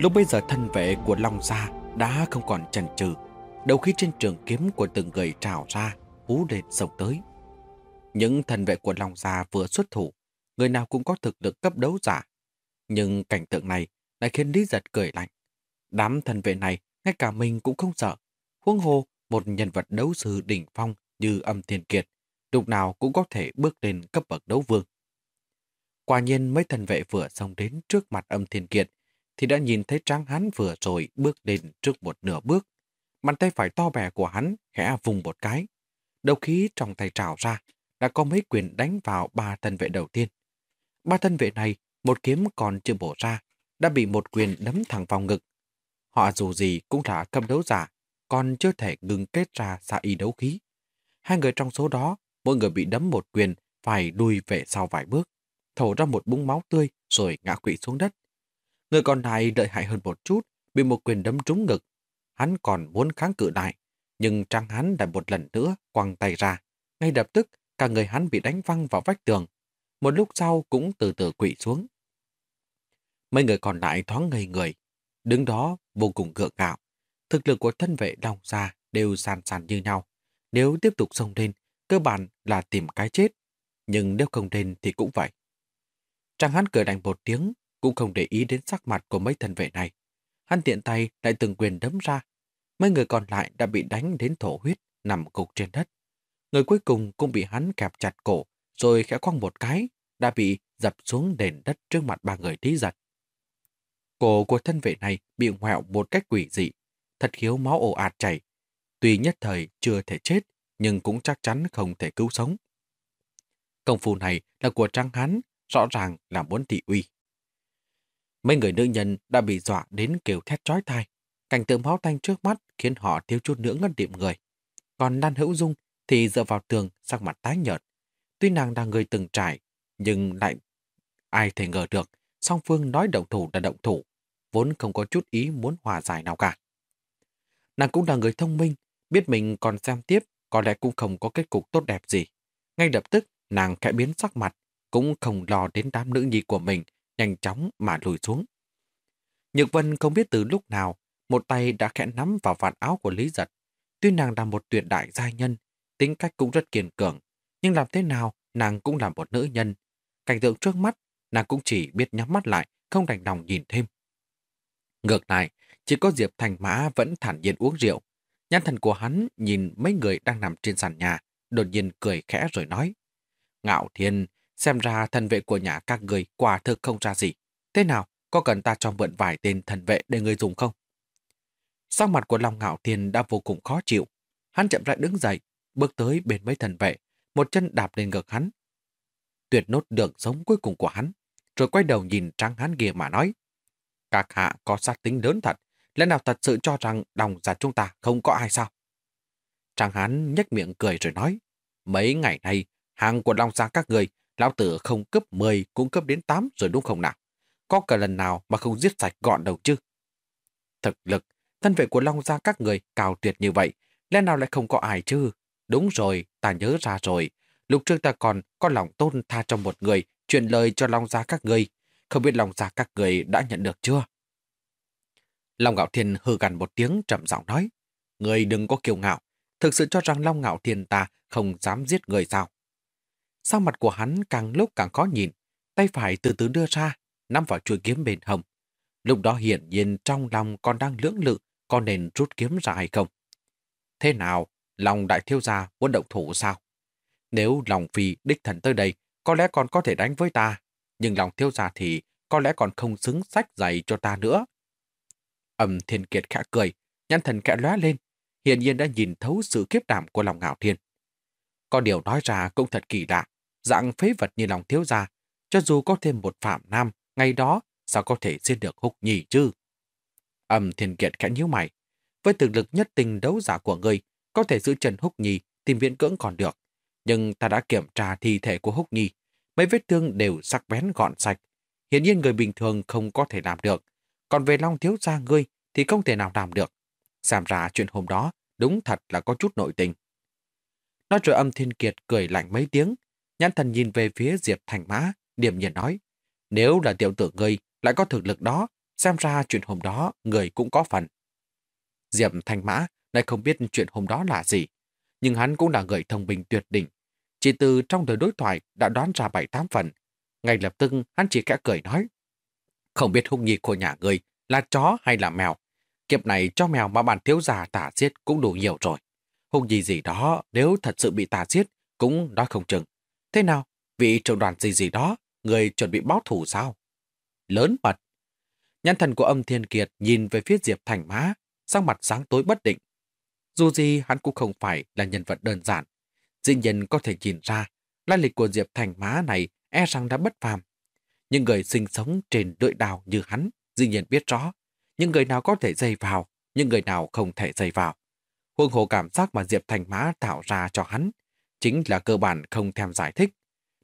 Lúc bây giờ thân vệ của Long Gia đã không còn chần chừ, đầu khi trên trường kiếm của từng người trào ra, hú lên sông tới. Những thân vệ của Long Gia vừa xuất thủ, người nào cũng có thực lực cấp đấu giả. Nhưng cảnh tượng này lại khiến Lý Giật cười lạnh. Đám thân vệ này, ngay cả mình cũng không sợ. Huống hồ, một nhân vật đấu sư đỉnh phong như âm thiên kiệt, lúc nào cũng có thể bước lên cấp bậc đấu vương. Quả nhiên mấy thần vệ vừa xông đến trước mặt âm thiên kiệt, thì đã nhìn thấy tráng hắn vừa rồi bước lên trước một nửa bước. Bàn tay phải to bè của hắn khẽ vùng một cái. Đầu khí trong tay trào ra, đã có mấy quyền đánh vào ba thân vệ đầu tiên. Ba thân vệ này, một kiếm còn chưa bổ ra, đã bị một quyền đấm thẳng vào ngực. Họ dù gì cũng là cầm đấu giả, còn chưa thể ngừng kết ra xa y đấu khí. Hai người trong số đó, mỗi người bị đấm một quyền, phải đuôi về sau vài bước, thổ ra một búng máu tươi rồi ngã quỵ xuống đất. Người còn lại lợi hại hơn một chút, bị một quyền đấm trúng ngực. Hắn còn muốn kháng cự lại, nhưng trang hắn lại một lần nữa quăng tay ra. Ngay lập tức, cả người hắn bị đánh văng vào vách tường. Một lúc sau cũng từ từ quỵ xuống. Mấy người còn lại thoáng ngây người, đứng đó vô cùng gượng gạo. Thực lực của thân vệ đồng Gia đều sàn sàn như nhau. Nếu tiếp tục xông lên, cơ bản là tìm cái chết. Nhưng nếu không lên thì cũng vậy. Trang hắn cười đành một tiếng, cũng không để ý đến sắc mặt của mấy thân vệ này. Hắn tiện tay lại từng quyền đấm ra. Mấy người còn lại đã bị đánh đến thổ huyết, nằm cục trên đất. Người cuối cùng cũng bị hắn kẹp chặt cổ, rồi khẽ quăng một cái, đã bị dập xuống nền đất trước mặt ba người tí giật. Cổ của thân vệ này bị ngoẹo một cách quỷ dị, thật khiếu máu ồ ạt chảy. Tuy nhất thời chưa thể chết, nhưng cũng chắc chắn không thể cứu sống. Công phu này là của Trang Hán, rõ ràng là muốn thị uy. Mấy người nữ nhân đã bị dọa đến kêu thét trói tai. Cảnh tượng máu tanh trước mắt khiến họ thiếu chút nữa ngất điểm người. Còn Lan Hữu Dung thì dựa vào tường sắc mặt tái nhợt. Tuy nàng đang người từng trải, nhưng lại ai thể ngờ được song phương nói động thủ là động thủ, vốn không có chút ý muốn hòa giải nào cả. Nàng cũng là người thông minh, biết mình còn xem tiếp, có lẽ cũng không có kết cục tốt đẹp gì. Ngay lập tức, nàng khẽ biến sắc mặt, cũng không lo đến đám nữ nhi của mình nhanh chóng mà lùi xuống. Nhược Vân không biết từ lúc nào, một tay đã khẽ nắm vào vạt áo của Lý Giật. Tuy nàng là một tuyệt đại giai nhân, tính cách cũng rất kiên cường, nhưng làm thế nào nàng cũng là một nữ nhân. Cảnh tượng trước mắt, nàng cũng chỉ biết nhắm mắt lại, không đành lòng nhìn thêm. Ngược lại, chỉ có Diệp Thành Mã vẫn thản nhiên uống rượu. Nhãn thần của hắn nhìn mấy người đang nằm trên sàn nhà, đột nhiên cười khẽ rồi nói. Ngạo Thiên, Xem ra thần vệ của nhà các người quả thực không ra gì. Thế nào, có cần ta cho mượn vài tên thần vệ để người dùng không? Sắc mặt của Long Ngạo Thiên đã vô cùng khó chịu. Hắn chậm rãi đứng dậy, bước tới bên mấy thần vệ, một chân đạp lên ngực hắn. Tuyệt nốt đường sống cuối cùng của hắn, rồi quay đầu nhìn trắng hắn kia mà nói. Các hạ có sát tính lớn thật, lẽ nào thật sự cho rằng đồng giả dạ chúng ta không có ai sao? Trang hắn nhếch miệng cười rồi nói, mấy ngày nay, hàng của Long Giang các người Lão tử không cấp 10 cũng cấp đến 8 rồi đúng không nào? Có cả lần nào mà không giết sạch gọn đầu chứ? Thực lực, thân vệ của Long Gia các người cao tuyệt như vậy, lẽ nào lại không có ai chứ? Đúng rồi, ta nhớ ra rồi. Lúc trước ta còn có lòng tôn tha trong một người, truyền lời cho Long Gia các người. Không biết Long Gia các người đã nhận được chưa? Long Ngạo Thiên hư gần một tiếng trầm giọng nói. Người đừng có kiêu ngạo. Thực sự cho rằng Long Ngạo Thiên ta không dám giết người sao? Sao mặt của hắn càng lúc càng khó nhìn, tay phải từ từ đưa ra, nắm vào chuôi kiếm bên hông. Lúc đó hiển nhiên trong lòng còn đang lưỡng lự có nên rút kiếm ra hay không. Thế nào, lòng đại thiếu gia muốn động thủ sao? Nếu lòng phi đích thần tới đây, có lẽ còn có thể đánh với ta, nhưng lòng thiếu gia thì có lẽ còn không xứng sách dày cho ta nữa. Âm thiên kiệt khẽ cười, nhăn thần kẽ lóe lên, hiển nhiên đã nhìn thấu sự kiếp đảm của lòng ngạo thiên. Có điều nói ra cũng thật kỳ lạ. Dạng phế vật như lòng thiếu gia, cho dù có thêm một phạm nam, ngày đó sao có thể giết được húc nhì chứ? Âm thiên kiệt khẽ nhíu mày. Với thực lực nhất tình đấu giả của người, có thể giữ chân húc nhì tìm viện cưỡng còn được. Nhưng ta đã kiểm tra thi thể của húc nhì. Mấy vết thương đều sắc bén gọn sạch. Hiển nhiên người bình thường không có thể làm được. Còn về Long thiếu gia ngươi thì không thể nào làm được. Xem ra chuyện hôm đó đúng thật là có chút nội tình. Nói rồi âm thiên kiệt cười lạnh mấy tiếng, nhãn thần nhìn về phía Diệp Thành Mã, điểm nhiên nói, nếu là tiểu tử ngươi lại có thực lực đó, xem ra chuyện hôm đó người cũng có phần. Diệp Thành Mã lại không biết chuyện hôm đó là gì, nhưng hắn cũng là người thông minh tuyệt đỉnh. Chỉ từ trong đời đối thoại đã đoán ra bảy tám phần. Ngay lập tức hắn chỉ kẽ cười nói, không biết hung nhi của nhà người là chó hay là mèo. Kiếp này cho mèo mà bản thiếu già tả giết cũng đủ nhiều rồi. Hung gì gì đó nếu thật sự bị tà giết cũng nói không chừng. Thế nào? Vị trưởng đoàn gì gì đó, người chuẩn bị báo thủ sao? Lớn mật. Nhân thần của âm thiên kiệt nhìn về phía Diệp Thành Mã, sang mặt sáng tối bất định. Dù gì hắn cũng không phải là nhân vật đơn giản. Dĩ nhiên có thể nhìn ra, lai lịch của Diệp Thành Mã này e rằng đã bất phàm. Nhưng người sinh sống trên đội đào như hắn, dĩ nhiên biết rõ, những người nào có thể dây vào, những người nào không thể dây vào. Huông hồ cảm giác mà Diệp Thành Mã tạo ra cho hắn chính là cơ bản không thèm giải thích.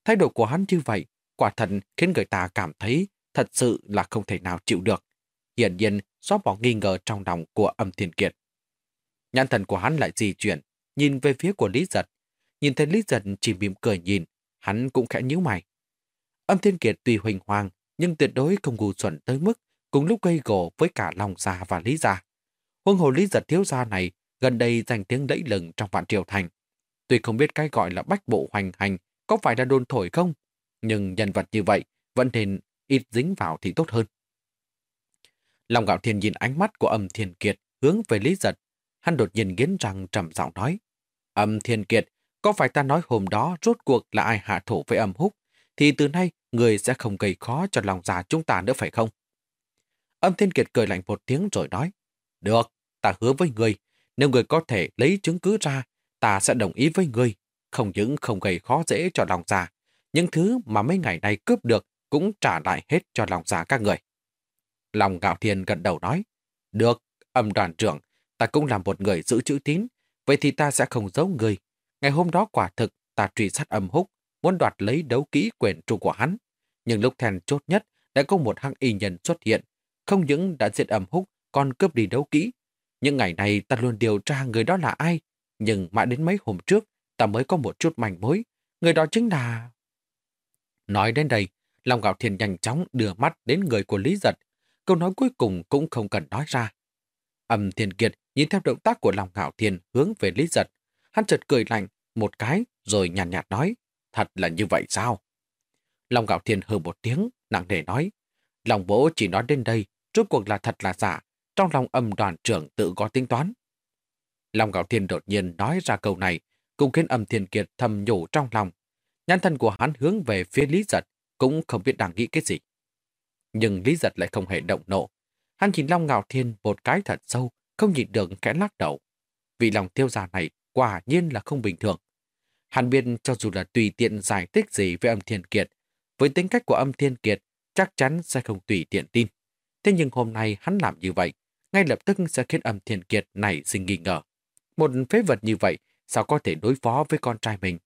Thái độ của hắn như vậy, quả thật khiến người ta cảm thấy thật sự là không thể nào chịu được. Hiển nhiên, xóa bỏ nghi ngờ trong lòng của âm thiên kiệt. Nhãn thần của hắn lại di chuyển, nhìn về phía của Lý Giật. Nhìn thấy Lý Giật chỉ mỉm cười nhìn, hắn cũng khẽ nhíu mày. Âm thiên kiệt tuy huỳnh hoàng, nhưng tuyệt đối không ngu xuẩn tới mức cùng lúc gây gỗ với cả Long Gia và Lý Gia. Huân hồ Lý Giật thiếu gia này gần đây danh tiếng đẫy lừng trong vạn triều thành. Tuy không biết cái gọi là bách bộ hoành hành có phải là đồn thổi không, nhưng nhân vật như vậy vẫn nên ít dính vào thì tốt hơn. Lòng gạo thiên nhìn ánh mắt của âm thiên kiệt hướng về Lý Giật. Hắn đột nhiên nghiến răng trầm giọng nói. Âm thiên kiệt, có phải ta nói hôm đó rốt cuộc là ai hạ thủ với âm húc, thì từ nay người sẽ không gây khó cho lòng già chúng ta nữa phải không? Âm thiên kiệt cười lạnh một tiếng rồi nói. Được, ta hứa với người, nếu người có thể lấy chứng cứ ra, ta sẽ đồng ý với người. Không những không gây khó dễ cho lòng già, những thứ mà mấy ngày nay cướp được cũng trả lại hết cho lòng già các người. Lòng gạo thiên gật đầu nói, được, âm đoàn trưởng, ta cũng là một người giữ chữ tín, vậy thì ta sẽ không giấu người. Ngày hôm đó quả thực ta truy sát âm húc, muốn đoạt lấy đấu kỹ quyền trụ của hắn. Nhưng lúc thèn chốt nhất đã có một hăng y nhân xuất hiện, không những đã giết âm húc, còn cướp đi đấu kỹ. Những ngày này ta luôn điều tra người đó là ai, nhưng mãi đến mấy hôm trước, ta mới có một chút manh mối. Người đó chính là... Nói đến đây, Long Gạo Thiên nhanh chóng đưa mắt đến người của Lý Giật. Câu nói cuối cùng cũng không cần nói ra. Âm Thiên Kiệt nhìn theo động tác của Long Gạo Thiên hướng về Lý Giật. Hắn chợt cười lạnh một cái rồi nhàn nhạt, nhạt nói. Thật là như vậy sao? Long Gạo Thiên hừ một tiếng, nặng nề nói. Lòng bố chỉ nói đến đây, rốt cuộc là thật là giả. Trong lòng âm đoàn trưởng tự có tính toán. Long Gạo Thiên đột nhiên nói ra câu này, cũng khiến âm Thiên Kiệt thầm nhủ trong lòng. Nhãn thân của hắn hướng về phía Lý Giật, cũng không biết đang nghĩ cái gì. Nhưng Lý Giật lại không hề động nộ. Hắn nhìn Long Ngạo Thiên một cái thật sâu, không nhịn được kẽ lắc đầu. Vì lòng tiêu già này quả nhiên là không bình thường. Hắn biết cho dù là tùy tiện giải thích gì với âm thiên kiệt, với tính cách của âm thiên kiệt chắc chắn sẽ không tùy tiện tin. Thế nhưng hôm nay hắn làm như vậy, ngay lập tức sẽ khiến âm thiên kiệt này sinh nghi ngờ. Một phế vật như vậy sao có thể đối phó với con trai mình?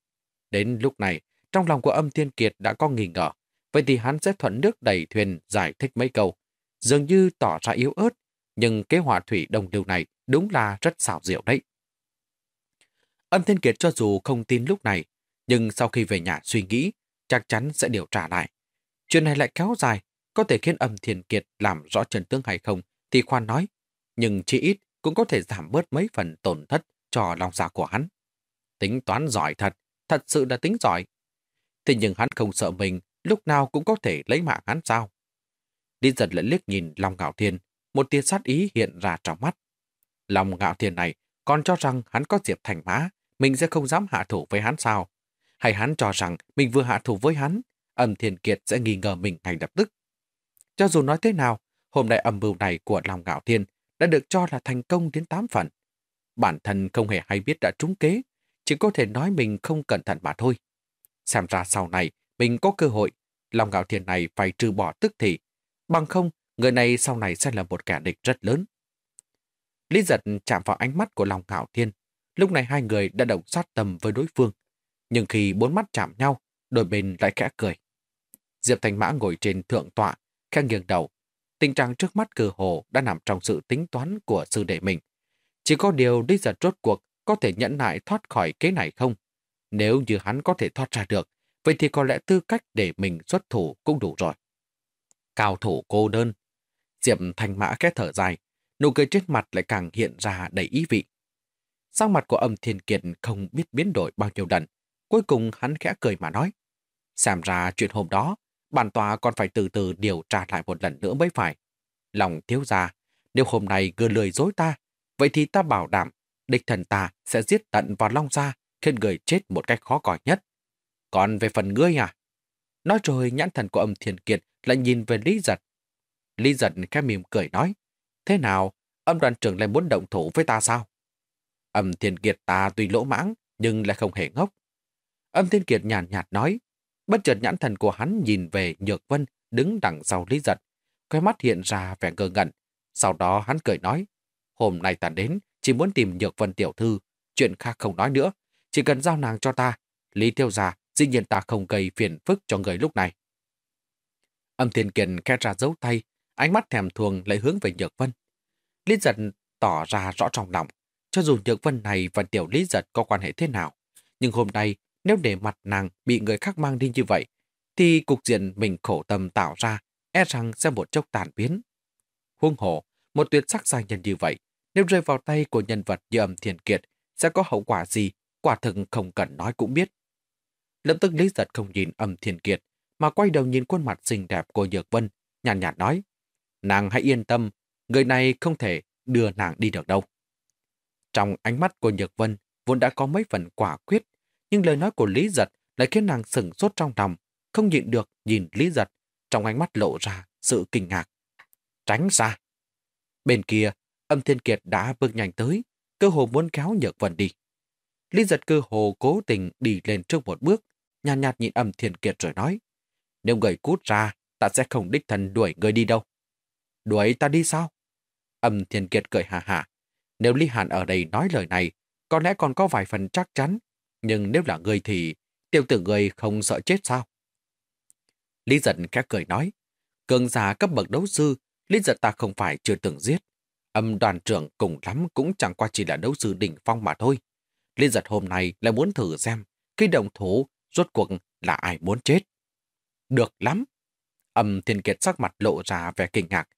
Đến lúc này, trong lòng của âm thiên kiệt đã có nghi ngờ. Vậy thì hắn sẽ thuận nước đẩy thuyền giải thích mấy câu. Dường như tỏ ra yếu ớt, nhưng kế họa thủy đồng điều này đúng là rất xảo diệu đấy. Âm Thiên Kiệt cho dù không tin lúc này, nhưng sau khi về nhà suy nghĩ, chắc chắn sẽ điều trả lại. Chuyện này lại kéo dài, có thể khiến âm Thiên Kiệt làm rõ chân tướng hay không, thì khoan nói. Nhưng chỉ ít cũng có thể giảm bớt mấy phần tổn thất cho lòng dạ của hắn. Tính toán giỏi thật, thật sự là tính giỏi. Thế nhưng hắn không sợ mình, lúc nào cũng có thể lấy mạng hắn sao? Lý giật lại liếc nhìn Long Ngạo Thiên, một tia sát ý hiện ra trong mắt. Long Ngạo Thiên này còn cho rằng hắn có Diệp Thành Mã, mình sẽ không dám hạ thủ với hắn sao? Hay hắn cho rằng mình vừa hạ thủ với hắn, âm thiên kiệt sẽ nghi ngờ mình ngay lập tức? Cho dù nói thế nào, hôm nay âm mưu này của Long Ngạo Thiên đã được cho là thành công đến 8 phần. Bản thân không hề hay biết đã trúng kế, chỉ có thể nói mình không cẩn thận mà thôi. Xem ra sau này mình có cơ hội, lòng ngạo thiền này phải trừ bỏ tức thì. Bằng không, người này sau này sẽ là một kẻ địch rất lớn. Lý giật chạm vào ánh mắt của lòng ngạo thiên. Lúc này hai người đã động sát tầm với đối phương. Nhưng khi bốn mắt chạm nhau, đôi bên lại khẽ cười. Diệp Thành Mã ngồi trên thượng tọa, khẽ nghiêng đầu. Tình trạng trước mắt cử hồ đã nằm trong sự tính toán của sư đệ mình. Chỉ có điều đi giật rốt cuộc có thể nhẫn nại thoát khỏi kế này không? Nếu như hắn có thể thoát ra được, vậy thì có lẽ tư cách để mình xuất thủ cũng đủ rồi. Cao thủ cô đơn. Diệp thanh Mã kết thở dài, nụ cười trên mặt lại càng hiện ra đầy ý vị. Sang mặt của âm thiên kiệt không biết biến đổi bao nhiêu lần. Cuối cùng hắn khẽ cười mà nói. Xem ra chuyện hôm đó, bản tòa còn phải từ từ điều tra lại một lần nữa mới phải. Lòng thiếu ra, nếu hôm nay cứ lười dối ta, vậy thì ta bảo đảm địch thần ta sẽ giết tận vào Long Gia, khiến người chết một cách khó coi nhất. Còn về phần ngươi à? Nói rồi nhãn thần của âm thiền kiệt lại nhìn về Lý Giật. Lý Giật khẽ mỉm cười nói, thế nào, âm đoàn trưởng lại muốn động thủ với ta sao? Âm thiên kiệt ta tuy lỗ mãng, nhưng lại không hề ngốc. Âm thiên kiệt nhàn nhạt, nhạt nói, bất chợt nhãn thần của hắn nhìn về Nhược Vân đứng đằng sau Lý Giật. Quay mắt hiện ra vẻ ngơ ngẩn. Sau đó hắn cười nói, hôm nay ta đến chỉ muốn tìm Nhược Vân tiểu thư, chuyện khác không nói nữa, chỉ cần giao nàng cho ta. Lý Tiêu Già, dĩ nhiên ta không gây phiền phức cho người lúc này. Âm Thiên Kiền khe ra dấu tay, ánh mắt thèm thuồng lại hướng về Nhược Vân. Lý Giật tỏ ra rõ trong lòng, cho dù Nhược Vân này và tiểu Lý Giật có quan hệ thế nào, nhưng hôm nay nếu để mặt nàng bị người khác mang đi như vậy, thì cục diện mình khổ tâm tạo ra e rằng sẽ một chốc tàn biến. Huông hổ, một tuyệt sắc giai nhân như vậy, nếu rơi vào tay của nhân vật như âm thiền kiệt, sẽ có hậu quả gì, quả thực không cần nói cũng biết. Lập tức Lý Giật không nhìn âm thiền kiệt, mà quay đầu nhìn khuôn mặt xinh đẹp của Nhược Vân, nhàn nhạt, nhạt nói, nàng hãy yên tâm, người này không thể đưa nàng đi được đâu. Trong ánh mắt của Nhược Vân vốn đã có mấy phần quả quyết, nhưng lời nói của Lý Giật lại khiến nàng sửng sốt trong lòng, không nhịn được nhìn Lý Giật, trong ánh mắt lộ ra sự kinh ngạc. Tránh ra. Bên kia, âm thiên kiệt đã bước nhanh tới, cơ hồ muốn kéo Nhược Vân đi. Lý giật cơ hồ cố tình đi lên trước một bước, nhàn nhạt, nhạt nhìn âm thiên kiệt rồi nói, nếu người cút ra, ta sẽ không đích thần đuổi người đi đâu. Đuổi ta đi sao? Âm thiên kiệt cười hà hà. Nếu Lý Hàn ở đây nói lời này, có lẽ còn có vài phần chắc chắn, nhưng nếu là người thì tiêu tử người không sợ chết sao? Lý giật khẽ cười nói, cường giả cấp bậc đấu sư, Lý giật ta không phải chưa từng giết, Âm đoàn trưởng cùng lắm cũng chẳng qua chỉ là đấu sư đỉnh phong mà thôi. Lý giật hôm nay lại muốn thử xem khi đồng thủ rốt cuộc là ai muốn chết. Được lắm. Âm thiên kiệt sắc mặt lộ ra vẻ kinh ngạc.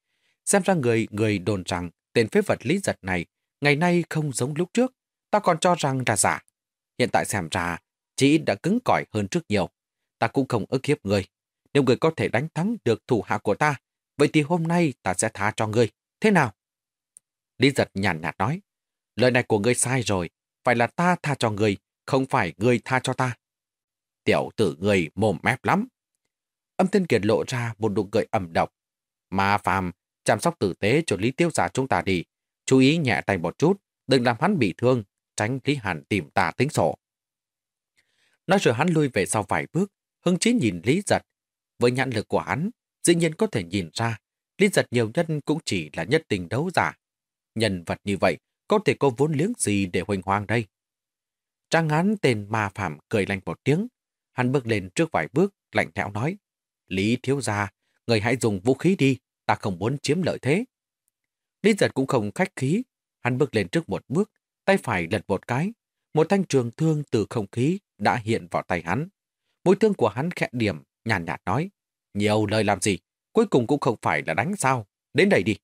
Xem ra người người đồn rằng tên phế vật lý giật này ngày nay không giống lúc trước. Ta còn cho rằng là giả. Hiện tại xem ra chỉ đã cứng cỏi hơn trước nhiều. Ta cũng không ức hiếp người. Nếu người có thể đánh thắng được thủ hạ của ta, vậy thì hôm nay ta sẽ tha cho người. Thế nào? Lý giật nhàn nhạt nói, lời này của ngươi sai rồi, phải là ta tha cho người không phải người tha cho ta. Tiểu tử người mồm mép lắm. Âm thiên kiệt lộ ra một nụ cười ẩm độc. Mà phàm, chăm sóc tử tế cho Lý Tiêu giả chúng ta đi. Chú ý nhẹ tay một chút, đừng làm hắn bị thương, tránh Lý Hàn tìm ta tính sổ. Nói rồi hắn lui về sau vài bước, hưng chí nhìn Lý giật. Với nhãn lực của hắn, dĩ nhiên có thể nhìn ra, Lý giật nhiều nhất cũng chỉ là nhất tình đấu giả, Nhân vật như vậy, có thể có vốn liếng gì để huỳnh hoang đây? Trang án tên ma phạm cười lạnh một tiếng. Hắn bước lên trước vài bước, lạnh lẽo nói. Lý thiếu gia, người hãy dùng vũ khí đi, ta không muốn chiếm lợi thế. Lý giật cũng không khách khí. Hắn bước lên trước một bước, tay phải lật một cái. Một thanh trường thương từ không khí đã hiện vào tay hắn. Mũi thương của hắn khẽ điểm, nhàn nhạt nói. Nhiều lời làm gì, cuối cùng cũng không phải là đánh sao. Đến đây đi.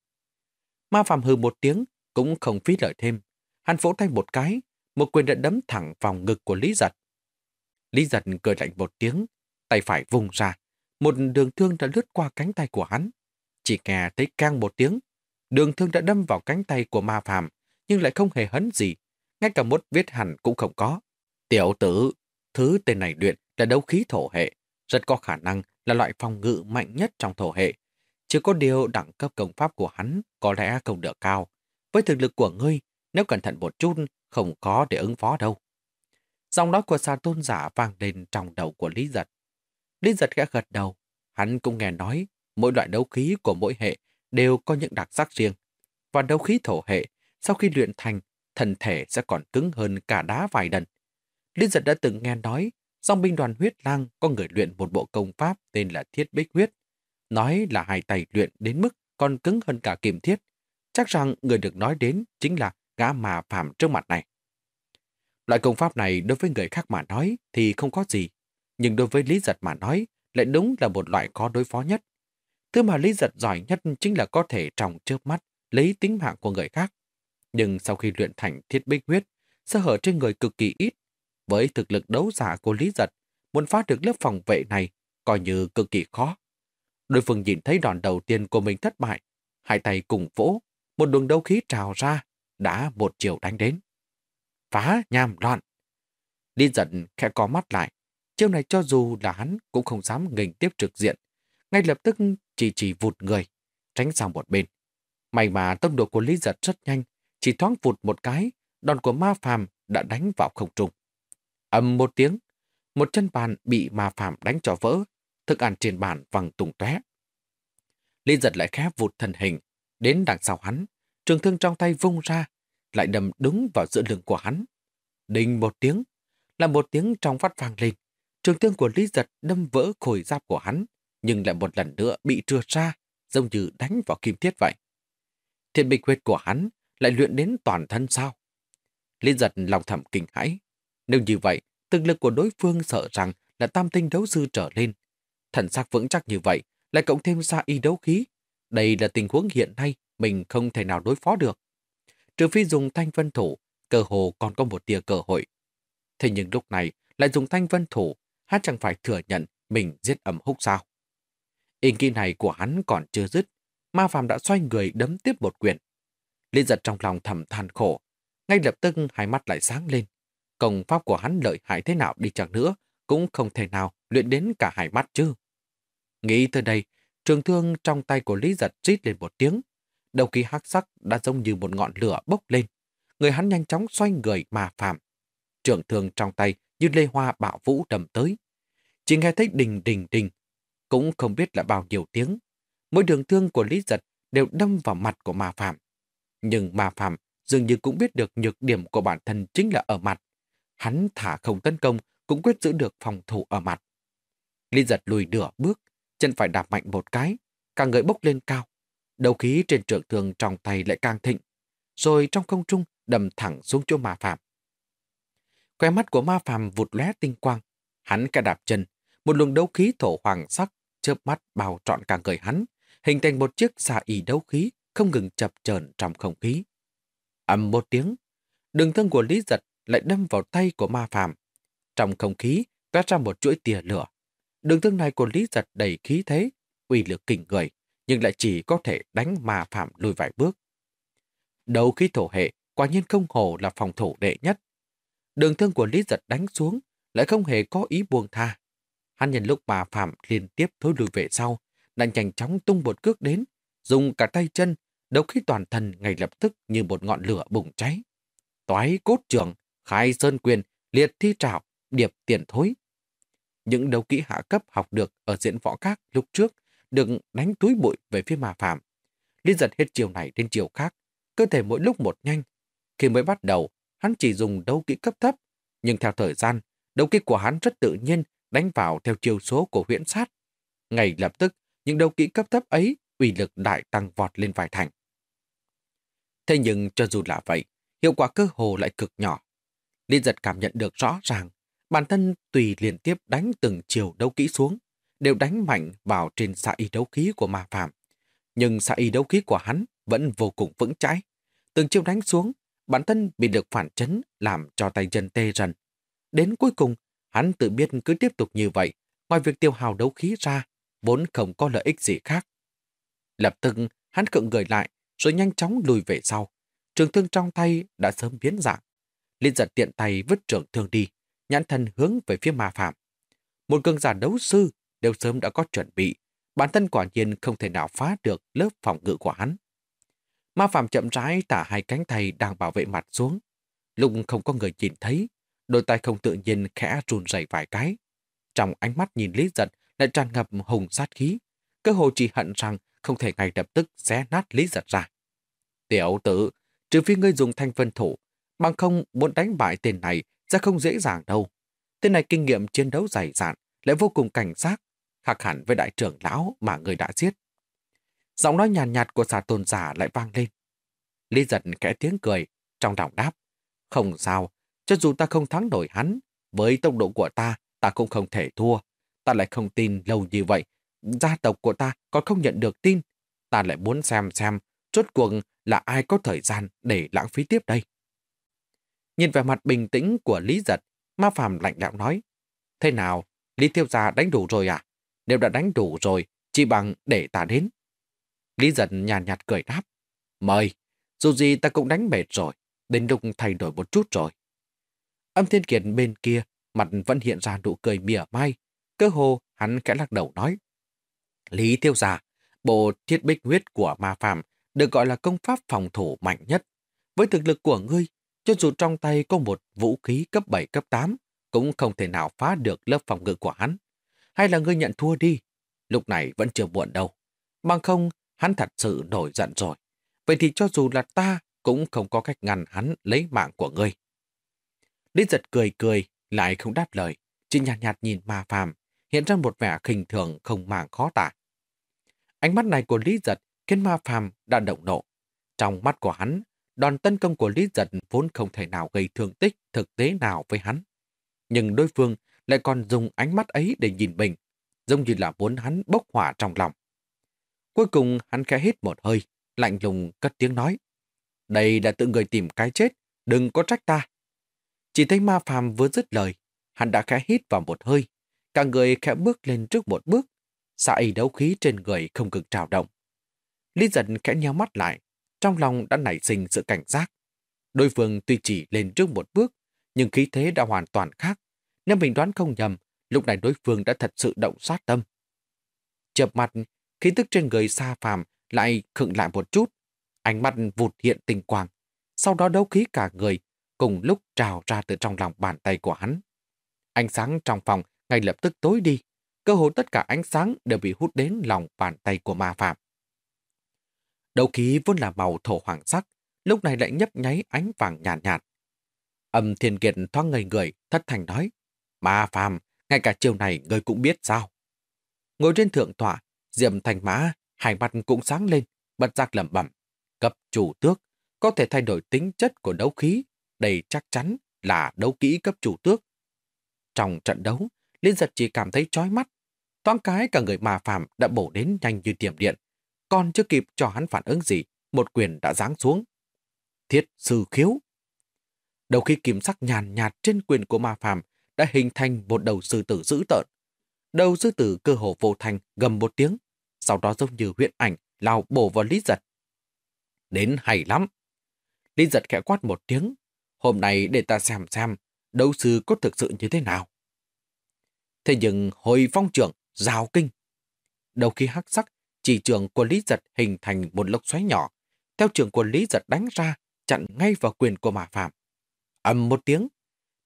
Ma Phạm hừ một tiếng, cũng không phí lợi thêm. Hắn vỗ tay một cái, một quyền đã đấm thẳng vào ngực của Lý Giật. Lý Giật cười lạnh một tiếng, tay phải vùng ra. Một đường thương đã lướt qua cánh tay của hắn. Chỉ nghe thấy cang một tiếng, đường thương đã đâm vào cánh tay của ma phàm, nhưng lại không hề hấn gì. Ngay cả một vết hẳn cũng không có. Tiểu tử, thứ tên này luyện là đấu khí thổ hệ, rất có khả năng là loại phòng ngự mạnh nhất trong thổ hệ, chỉ có điều đẳng cấp công pháp của hắn có lẽ không được cao. Với thực lực của ngươi, nếu cẩn thận một chút, không có để ứng phó đâu. Dòng nói của xà tôn giả vang lên trong đầu của Lý Giật. Lý Giật gã gật đầu. Hắn cũng nghe nói mỗi loại đấu khí của mỗi hệ đều có những đặc sắc riêng. Và đấu khí thổ hệ, sau khi luyện thành, thần thể sẽ còn cứng hơn cả đá vài lần. Lý Giật đã từng nghe nói dòng binh đoàn huyết lang có người luyện một bộ công pháp tên là Thiết Bích Huyết. Nói là hai tay luyện đến mức còn cứng hơn cả kim thiết. Chắc rằng người được nói đến chính là gã mà phạm trước mặt này. Loại công pháp này đối với người khác mà nói thì không có gì. Nhưng đối với Lý Giật mà nói lại đúng là một loại khó đối phó nhất. Thứ mà Lý Giật giỏi nhất chính là có thể trong trước mắt lấy tính mạng của người khác. Nhưng sau khi luyện thành thiết bích huyết, sơ hở trên người cực kỳ ít với thực lực đấu giả của Lý Giật, muốn phá được lớp phòng vệ này coi như cực kỳ khó. Đối phương nhìn thấy đòn đầu tiên của mình thất bại, hai tay cùng vỗ, một đường đấu khí trào ra, đã một chiều đánh đến. Phá nham loạn. Lý giật khẽ có mắt lại, chiêu này cho dù là hắn cũng không dám nghình tiếp trực diện. Ngay lập tức chỉ chỉ vụt người, tránh sang một bên. May mà tốc độ của Lý giật rất nhanh, chỉ thoáng vụt một cái, đòn của ma phàm đã đánh vào không trung. Âm một tiếng, một chân bàn bị ma phàm đánh cho vỡ, thức ăn trên bàn văng tung tóe. Lý giật lại khép vụt thân hình, đến đằng sau hắn, trường thương trong tay vung ra, lại đâm đúng vào giữa lưng của hắn. Đinh một tiếng, là một tiếng trong vắt vang lên. Trường thương của Lý giật đâm vỡ khối giáp của hắn, nhưng lại một lần nữa bị trượt ra, giống như đánh vào kim thiết vậy. Thiên bịch huyết của hắn lại luyện đến toàn thân sao? Lý giật lòng thầm kinh hãi, nếu như vậy, thực lực của đối phương sợ rằng là tam tinh đấu sư trở lên. Thần sắc vững chắc như vậy, lại cộng thêm xa y đấu khí. Đây là tình huống hiện nay mình không thể nào đối phó được. Trừ phi dùng thanh vân thủ, cơ hồ còn có một tia cơ hội. Thế nhưng lúc này lại dùng thanh vân thủ, hát chẳng phải thừa nhận mình giết ẩm húc sao. Yên nghĩ này của hắn còn chưa dứt, ma phàm đã xoay người đấm tiếp một quyền. Lý giật trong lòng thầm than khổ, ngay lập tức hai mắt lại sáng lên, công pháp của hắn lợi hại thế nào đi chăng nữa, cũng không thể nào luyện đến cả hai mắt chứ. Nghĩ tới đây, trường thương trong tay của Lý Giật rít lên một tiếng. Đầu khí hắc sắc đã giống như một ngọn lửa bốc lên. Người hắn nhanh chóng xoay người mà phạm. Trường thương trong tay như lê hoa bạo vũ đầm tới. Chỉ nghe thấy đình đình đình, cũng không biết là bao nhiêu tiếng. Mỗi đường thương của Lý Giật đều đâm vào mặt của ma Phạm. Nhưng ma Phạm dường như cũng biết được nhược điểm của bản thân chính là ở mặt. Hắn thả không tấn công, cũng quyết giữ được phòng thủ ở mặt. Lý giật lùi nửa bước, chân phải đạp mạnh một cái, cả người bốc lên cao. Đầu khí trên trường thường trong tay lại càng thịnh, rồi trong không trung đầm thẳng xuống chỗ ma phạm. Khoe mắt của ma Phạm vụt lóe tinh quang. Hắn cả đạp chân, một luồng đấu khí thổ hoàng sắc chớp mắt bao trọn cả người hắn, hình thành một chiếc xà y đấu khí không ngừng chập chờn trong không khí. ầm một tiếng, đường thân của Lý Giật lại đâm vào tay của ma phàm. Trong không khí, toát ra một chuỗi tia lửa. Đường thương này của Lý Giật đầy khí thế, uy lực kinh người, nhưng lại chỉ có thể đánh ma phàm lùi vài bước. Đầu khí thổ hệ, quả nhiên không hồ là phòng thủ đệ nhất. Đường thương của Lý Giật đánh xuống, lại không hề có ý buông tha. Hắn nhân lúc ma phàm liên tiếp thối lùi về sau, lại nhanh chóng tung một cước đến, dùng cả tay chân, đầu khí toàn thân ngay lập tức như một ngọn lửa bùng cháy. Toái cốt trường, khai sơn quyền, liệt thi trảo, điệp tiền thối. Những đấu kỹ hạ cấp học được ở diễn võ các lúc trước được đánh túi bụi về phía mà phạm. Liên giật hết chiều này đến chiều khác, cơ thể mỗi lúc một nhanh. Khi mới bắt đầu, hắn chỉ dùng đấu kỹ cấp thấp, nhưng theo thời gian, đấu kỹ của hắn rất tự nhiên đánh vào theo chiều số của huyễn sát. Ngay lập tức, những đấu kỹ cấp thấp ấy uy lực đại tăng vọt lên vài thành. Thế nhưng cho dù là vậy, hiệu quả cơ hồ lại cực nhỏ. Liên giật cảm nhận được rõ ràng, bản thân tùy liên tiếp đánh từng chiều đấu kỹ xuống, đều đánh mạnh vào trên xạ y đấu khí của ma phạm. Nhưng xạ y đấu khí của hắn vẫn vô cùng vững chãi. Từng chiều đánh xuống, bản thân bị được phản chấn làm cho tay chân tê rần. Đến cuối cùng, hắn tự biết cứ tiếp tục như vậy, ngoài việc tiêu hào đấu khí ra, vốn không có lợi ích gì khác. Lập tức, hắn cựng người lại, rồi nhanh chóng lùi về sau. Trường thương trong tay đã sớm biến dạng. Liên giật tiện tay vứt trường thương đi, nhãn thân hướng về phía ma phạm. Một cường giả đấu sư đều sớm đã có chuẩn bị, bản thân quả nhiên không thể nào phá được lớp phòng ngự của hắn. Ma phạm chậm rãi tả hai cánh tay đang bảo vệ mặt xuống. Lúc không có người nhìn thấy, đôi tay không tự nhiên khẽ run rẩy vài cái. Trong ánh mắt nhìn Lý Giật lại tràn ngập hùng sát khí. Cơ hồ chỉ hận rằng không thể ngay lập tức xé nát Lý Giật ra. Tiểu tử, trừ phi ngươi dùng thanh phân thủ, bằng không muốn đánh bại tên này ra không dễ dàng đâu. Tên này kinh nghiệm chiến đấu dày dạn, lại vô cùng cảnh giác, khác hẳn với đại trưởng lão mà người đã giết. Giọng nói nhàn nhạt, nhạt của xà tôn giả lại vang lên. Lý giật kẽ tiếng cười, trong lòng đáp. Không sao, cho dù ta không thắng nổi hắn, với tốc độ của ta, ta cũng không thể thua. Ta lại không tin lâu như vậy. Gia tộc của ta còn không nhận được tin. Ta lại muốn xem xem, chốt cuộc là ai có thời gian để lãng phí tiếp đây. Nhìn vẻ mặt bình tĩnh của Lý Giật, Ma Phạm lạnh lẽo nói. Thế nào, Lý Tiêu Gia đánh đủ rồi à? Nếu đã đánh đủ rồi, chỉ bằng để ta đến. Lý Giật nhàn nhạt, nhạt cười đáp. Mời, dù gì ta cũng đánh mệt rồi, đến lúc thay đổi một chút rồi. Âm Thiên Kiệt bên kia, mặt vẫn hiện ra nụ cười mỉa mai. Cơ hồ, hắn khẽ lắc đầu nói. Lý Tiêu giả, bộ thiết bích huyết của ma Phạm được gọi là công pháp phòng thủ mạnh nhất. Với thực lực của ngươi, cho dù trong tay có một vũ khí cấp 7, cấp 8, cũng không thể nào phá được lớp phòng ngự của hắn. Hay là ngươi nhận thua đi, lúc này vẫn chưa muộn đâu. Bằng không, hắn thật sự nổi giận rồi. Vậy thì cho dù là ta, cũng không có cách ngăn hắn lấy mạng của ngươi. Lý giật cười cười, lại không đáp lời, chỉ nhạt nhạt nhìn ma phàm, hiện ra một vẻ khinh thường không màng khó tả. Ánh mắt này của Lý giật khiến ma phàm đã động nộ. Trong mắt của hắn, đòn tấn công của Lý giật vốn không thể nào gây thương tích thực tế nào với hắn. Nhưng đối phương lại còn dùng ánh mắt ấy để nhìn mình, giống như là muốn hắn bốc hỏa trong lòng. Cuối cùng hắn khẽ hít một hơi, lạnh lùng cất tiếng nói. Đây đã tự người tìm cái chết, đừng có trách ta. Chỉ thấy ma phàm vừa dứt lời, hắn đã khẽ hít vào một hơi, cả người khẽ bước lên trước một bước, Xạ y đấu khí trên người không cực trào động. Lý giận khẽ nheo mắt lại, trong lòng đã nảy sinh sự cảnh giác. Đối phương tuy chỉ lên trước một bước, nhưng khí thế đã hoàn toàn khác. Nếu mình đoán không nhầm, lúc này đối phương đã thật sự động sát tâm. Chợp mặt, khí tức trên người xa phàm lại khựng lại một chút. Ánh mắt vụt hiện tình quang. Sau đó đấu khí cả người cùng lúc trào ra từ trong lòng bàn tay của hắn. Ánh sáng trong phòng ngay lập tức tối đi. Cơ hồ tất cả ánh sáng đều bị hút đến lòng bàn tay của ma phạm. Đấu khí vốn là màu thổ hoàng sắc, lúc này lại nhấp nháy ánh vàng nhàn nhạt, nhạt. Âm thiên kiệt thoáng ngây người, thất thành nói. Ma phàm, ngay cả chiều này người cũng biết sao. Ngồi trên thượng tọa, Diệm Thành Mã, hải mặt cũng sáng lên, bật giác lẩm bẩm. Cấp chủ tước, có thể thay đổi tính chất của đấu khí, đây chắc chắn là đấu kỹ cấp chủ tước. Trong trận đấu, Liên giật chỉ cảm thấy chói mắt. Thoáng cái cả người mà phàm đã bổ đến nhanh như tiềm điện. Còn chưa kịp cho hắn phản ứng gì, một quyền đã giáng xuống. Thiết sư khiếu. Đầu khi kiểm sắc nhàn nhạt trên quyền của ma phàm đã hình thành một đầu sư tử dữ tợn. Đầu sư tử cơ hồ vô thành gầm một tiếng, sau đó giống như huyện ảnh lao bổ vào Lý Giật. Đến hay lắm. Lý Giật khẽ quát một tiếng. Hôm nay để ta xem xem đấu sư có thực sự như thế nào. Thế nhưng hồi phong trưởng, rào kinh. Đầu khi hắc sắc, chỉ trường của Lý Giật hình thành một lốc xoáy nhỏ. Theo trường của Lý Giật đánh ra, chặn ngay vào quyền của Mã phạm. ầm một tiếng,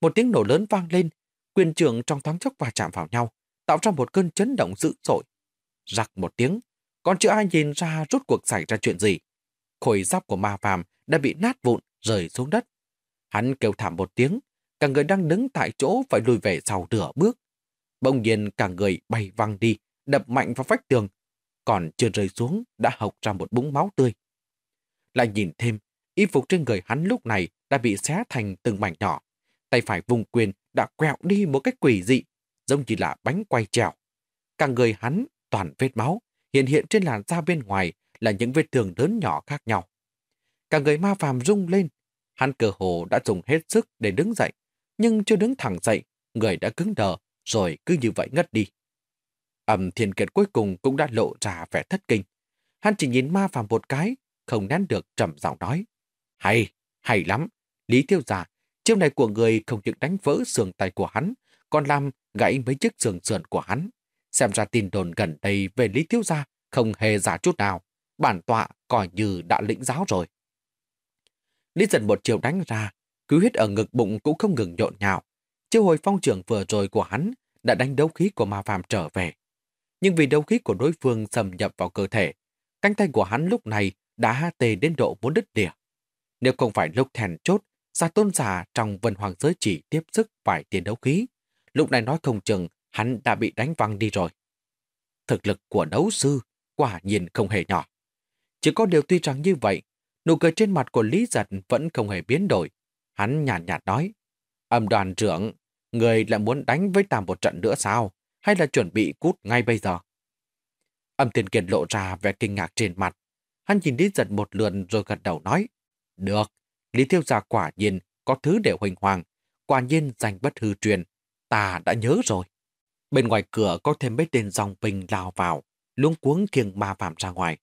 một tiếng nổ lớn vang lên, quyền trường trong thoáng chốc va chạm vào nhau, tạo ra một cơn chấn động dữ dội. giặc một tiếng, còn chưa ai nhìn ra rốt cuộc xảy ra chuyện gì. Khối giáp của ma phạm đã bị nát vụn, rơi xuống đất. Hắn kêu thảm một tiếng, cả người đang đứng tại chỗ phải lùi về sau nửa bước. Bỗng nhiên cả người bay văng đi, đập mạnh vào vách tường, còn chưa rơi xuống đã hộc ra một búng máu tươi. Lại nhìn thêm, y phục trên người hắn lúc này đã bị xé thành từng mảnh nhỏ. Tay phải vùng quyền đã quẹo đi một cách quỷ dị, giống như là bánh quay trèo. Cả người hắn toàn vết máu, hiện hiện trên làn da bên ngoài là những vết thương lớn nhỏ khác nhau. Cả người ma phàm rung lên, hắn cơ hồ đã dùng hết sức để đứng dậy, nhưng chưa đứng thẳng dậy, người đã cứng đờ, rồi cứ như vậy ngất đi. Âm thiên kiệt cuối cùng cũng đã lộ ra vẻ thất kinh. Hắn chỉ nhìn ma phàm một cái, không nén được trầm giọng nói. Hay, hay lắm. Lý Tiêu Giả, chiêu này của người không những đánh vỡ xương tay của hắn, còn làm gãy mấy chiếc xương sườn của hắn. Xem ra tin đồn gần đây về Lý Tiêu Gia không hề giả chút nào. Bản tọa coi như đã lĩnh giáo rồi. Lý dần một chiều đánh ra, cứ huyết ở ngực bụng cũng không ngừng nhộn nhạo, chiêu hồi phong trưởng vừa rồi của hắn đã đánh đấu khí của ma phàm trở về. Nhưng vì đấu khí của đối phương xâm nhập vào cơ thể, cánh tay của hắn lúc này đã tê đến độ muốn đứt đỉa. Nếu không phải lúc thèn chốt, xa tôn giả trong vân hoàng giới chỉ tiếp sức phải tiền đấu khí, lúc này nói không chừng hắn đã bị đánh văng đi rồi. Thực lực của đấu sư quả nhiên không hề nhỏ. Chỉ có điều tuy rằng như vậy, nụ cười trên mặt của Lý Giật vẫn không hề biến đổi. Hắn nhàn nhạt, nhạt nói, âm đoàn trưởng, người lại muốn đánh với ta một trận nữa sao? Hay là chuẩn bị cút ngay bây giờ? Âm tiền kiệt lộ ra vẻ kinh ngạc trên mặt. Hắn nhìn Lý Giật một lượt rồi gật đầu nói, được, Lý Thiêu Gia quả nhiên có thứ để hoành hoàng, quả nhiên danh bất hư truyền, ta đã nhớ rồi. Bên ngoài cửa có thêm mấy tên dòng binh lao vào, luống cuống kiêng ma phạm ra ngoài.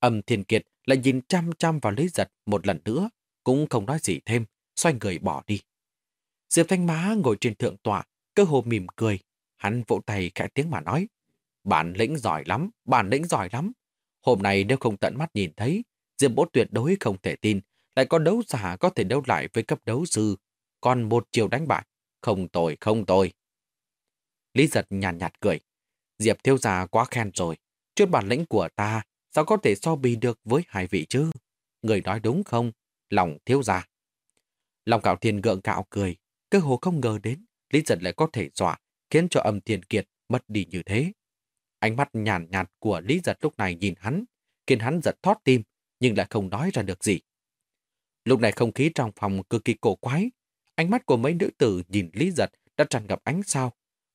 Âm Thiên Kiệt lại nhìn chăm chăm vào Lý Giật một lần nữa, cũng không nói gì thêm, xoay người bỏ đi. Diệp Thanh Má ngồi trên thượng tọa, cơ hồ mỉm cười. Hắn vỗ tay khẽ tiếng mà nói. Bản lĩnh giỏi lắm, bản lĩnh giỏi lắm. Hôm nay nếu không tận mắt nhìn thấy, Diệp Bố tuyệt đối không thể tin, lại có đấu giả có thể đấu lại với cấp đấu sư, còn một chiều đánh bại. Không tồi, không tồi. Lý giật nhàn nhạt, nhạt cười. Diệp thiếu gia quá khen rồi. Chút bản lĩnh của ta sao có thể so bì được với hai vị chứ? Người nói đúng không? Lòng thiếu gia. Lòng cạo thiên gượng cạo cười. Cơ hồ không ngờ đến, Lý giật lại có thể dọa, khiến cho âm thiên kiệt mất đi như thế. Ánh mắt nhàn nhạt, của Lý giật lúc này nhìn hắn, khiến hắn giật thót tim, nhưng lại không nói ra được gì. Lúc này không khí trong phòng cực kỳ cổ quái. Ánh mắt của mấy nữ tử nhìn Lý giật đã tràn ngập ánh sao,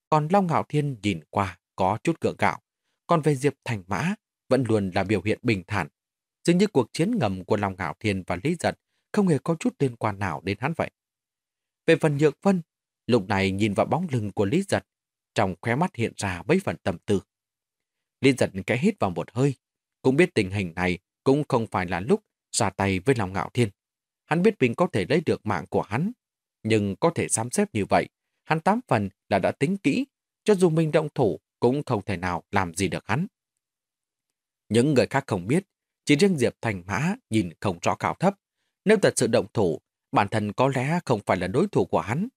còn Long Ngạo Thiên nhìn qua có chút gượng gạo. Còn về Diệp Thành Mã vẫn luôn là biểu hiện bình thản. Dường như cuộc chiến ngầm của Long Ngạo Thiên và Lý Giật không hề có chút liên quan nào đến hắn vậy. Về phần Nhược Vân, lúc này nhìn vào bóng lưng của Lý Giật, trong khóe mắt hiện ra mấy phần tầm tư. Lý Giật kẽ hít vào một hơi, cũng biết tình hình này cũng không phải là lúc ra tay với lòng Ngạo Thiên. Hắn biết mình có thể lấy được mạng của hắn, nhưng có thể sám xếp như vậy hắn tám phần là đã tính kỹ, cho dù mình động thủ cũng không thể nào làm gì được hắn. Những người khác không biết, chỉ riêng Diệp Thành Mã nhìn không rõ cao thấp. Nếu thật sự động thủ, bản thân có lẽ không phải là đối thủ của hắn.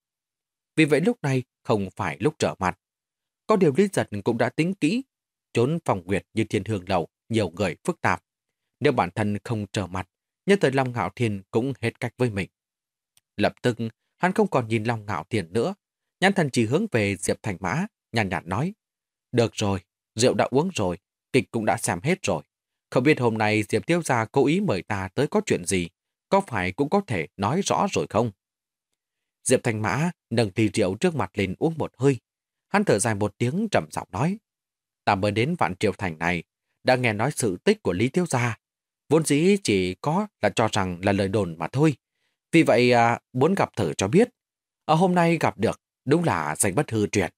Vì vậy lúc này không phải lúc trở mặt. Có điều Lý Giật cũng đã tính kỹ, trốn phòng nguyệt như thiên hương lầu, nhiều người phức tạp. Nếu bản thân không trở mặt, nhân thời Long Ngạo Thiên cũng hết cách với mình. Lập tức, hắn không còn nhìn Long Ngạo Thiên nữa, Nhãn thần chỉ hướng về Diệp Thành Mã, nhàn nhạt, nhạt nói. Được rồi, rượu đã uống rồi, kịch cũng đã xem hết rồi. Không biết hôm nay Diệp Tiêu Gia cố ý mời ta tới có chuyện gì, có phải cũng có thể nói rõ rồi không? Diệp Thành Mã nâng ly rượu trước mặt lên uống một hơi. Hắn thở dài một tiếng trầm giọng nói. Ta mới đến vạn triều thành này, đã nghe nói sự tích của Lý Tiêu Gia. Vốn dĩ chỉ có là cho rằng là lời đồn mà thôi. Vì vậy, à, muốn gặp thử cho biết. Ở hôm nay gặp được, Đúng là danh bất hư truyền.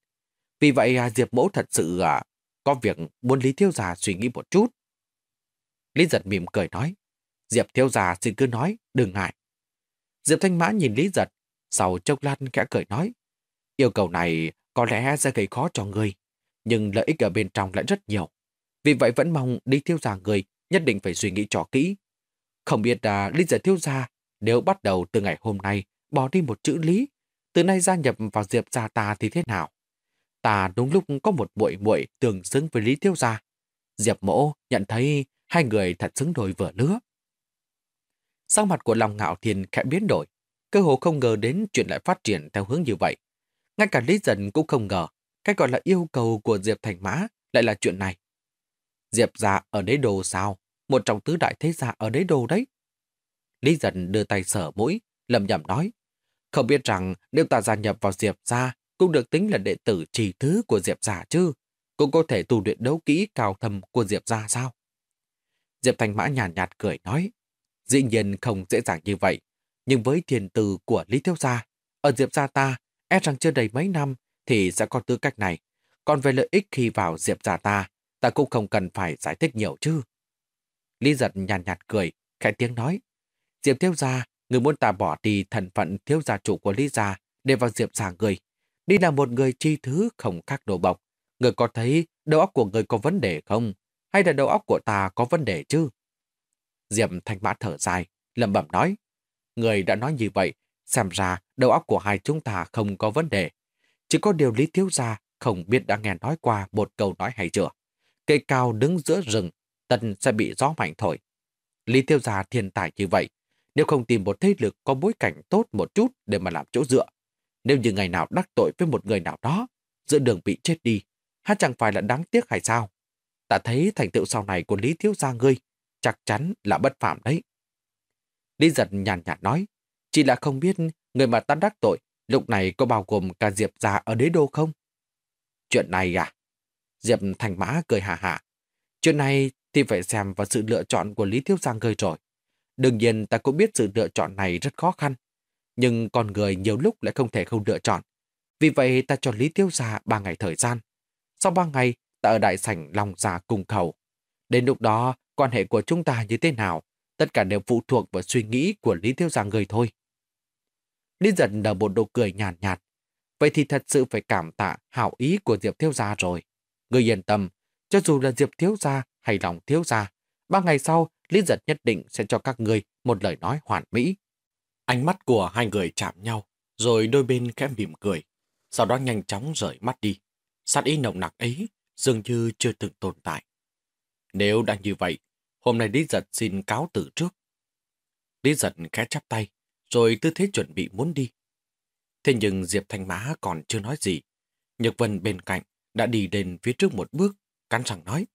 Vì vậy à, Diệp Mẫu thật sự à, có việc muốn Lý Thiếu gia suy nghĩ một chút. Lý Giật mỉm cười nói, Diệp Thiếu Già xin cứ nói, đừng ngại. Diệp Thanh Mã nhìn Lý Giật, sau chốc lát kẽ cười nói, yêu cầu này có lẽ sẽ gây khó cho người, nhưng lợi ích ở bên trong lại rất nhiều. Vì vậy vẫn mong Lý Thiếu Già người nhất định phải suy nghĩ cho kỹ. Không biết là Lý Giật Thiếu Già nếu bắt đầu từ ngày hôm nay bỏ đi một chữ Lý từ nay gia nhập vào Diệp gia ta thì thế nào? Ta đúng lúc có một muội muội tương xứng với Lý Thiếu Gia. Diệp mỗ nhận thấy hai người thật xứng đôi vừa lứa sắc mặt của lòng ngạo thiên khẽ biến đổi, cơ hồ không ngờ đến chuyện lại phát triển theo hướng như vậy. Ngay cả Lý Dần cũng không ngờ, cái gọi là yêu cầu của Diệp Thành Mã lại là chuyện này. Diệp gia ở đế đồ sao? Một trong tứ đại thế gia ở đế đồ đấy. Lý Dần đưa tay sở mũi, lầm nhầm nói. Không biết rằng nếu ta gia nhập vào Diệp gia cũng được tính là đệ tử trì thứ của Diệp gia chứ, cũng có thể tu luyện đấu kỹ cao thầm của Diệp gia sao? Diệp Thành Mã nhàn nhạt, nhạt cười nói, dĩ nhiên không dễ dàng như vậy, nhưng với thiền từ của Lý Thiếu Gia, ở Diệp gia ta, e rằng chưa đầy mấy năm thì sẽ có tư cách này. Còn về lợi ích khi vào Diệp gia ta, ta cũng không cần phải giải thích nhiều chứ. Lý giật nhàn nhạt, nhạt cười, khẽ tiếng nói, Diệp Thiếu Gia Người muốn ta bỏ đi thần phận thiếu gia chủ của Lý Gia để vào diệp giả người. Đi là một người chi thứ không khác đồ bọc. Người có thấy đầu óc của người có vấn đề không? Hay là đầu óc của ta có vấn đề chứ? Diệp thanh mã thở dài, lẩm bẩm nói. Người đã nói như vậy, Xem ra đầu óc của hai chúng ta không có vấn đề. Chỉ có điều Lý Thiếu Gia không biết đã nghe nói qua một câu nói hay chưa. Cây cao đứng giữa rừng, tần sẽ bị gió mạnh thổi. Lý Thiếu Gia thiên tài như vậy, nếu không tìm một thế lực có bối cảnh tốt một chút để mà làm chỗ dựa. Nếu như ngày nào đắc tội với một người nào đó, giữa đường bị chết đi, hát chẳng phải là đáng tiếc hay sao? Ta thấy thành tựu sau này của Lý Thiếu Gia ngươi chắc chắn là bất phạm đấy. Lý giật nhàn nhạt nói, chỉ là không biết người mà ta đắc tội lúc này có bao gồm cả Diệp già ở đế đô không? Chuyện này à? Diệp Thành Mã cười hà hà. Chuyện này thì phải xem vào sự lựa chọn của Lý Thiếu Giang gây rồi. Đương nhiên ta cũng biết sự lựa chọn này rất khó khăn. Nhưng con người nhiều lúc lại không thể không lựa chọn. Vì vậy ta cho Lý Tiêu Gia ba ngày thời gian. Sau ba ngày, ta ở đại sảnh Long Gia cùng khẩu. Đến lúc đó, quan hệ của chúng ta như thế nào, tất cả đều phụ thuộc vào suy nghĩ của Lý Thiếu Gia người thôi. Lý giật nở một nụ cười nhàn nhạt, nhạt. Vậy thì thật sự phải cảm tạ hảo ý của Diệp Thiếu Gia rồi. Người yên tâm, cho dù là Diệp Thiếu Gia hay lòng Thiếu Gia, ba ngày sau, Lý giật nhất định sẽ cho các người một lời nói hoàn mỹ. Ánh mắt của hai người chạm nhau, rồi đôi bên khẽ mỉm cười, sau đó nhanh chóng rời mắt đi. Sát ý nồng nặc ấy dường như chưa từng tồn tại. Nếu đã như vậy, hôm nay Lý Giật xin cáo từ trước. Lý Giật khẽ chắp tay, rồi tư thế chuẩn bị muốn đi. Thế nhưng Diệp Thanh Mã còn chưa nói gì. Nhược Vân bên cạnh đã đi đến phía trước một bước, cắn răng nói.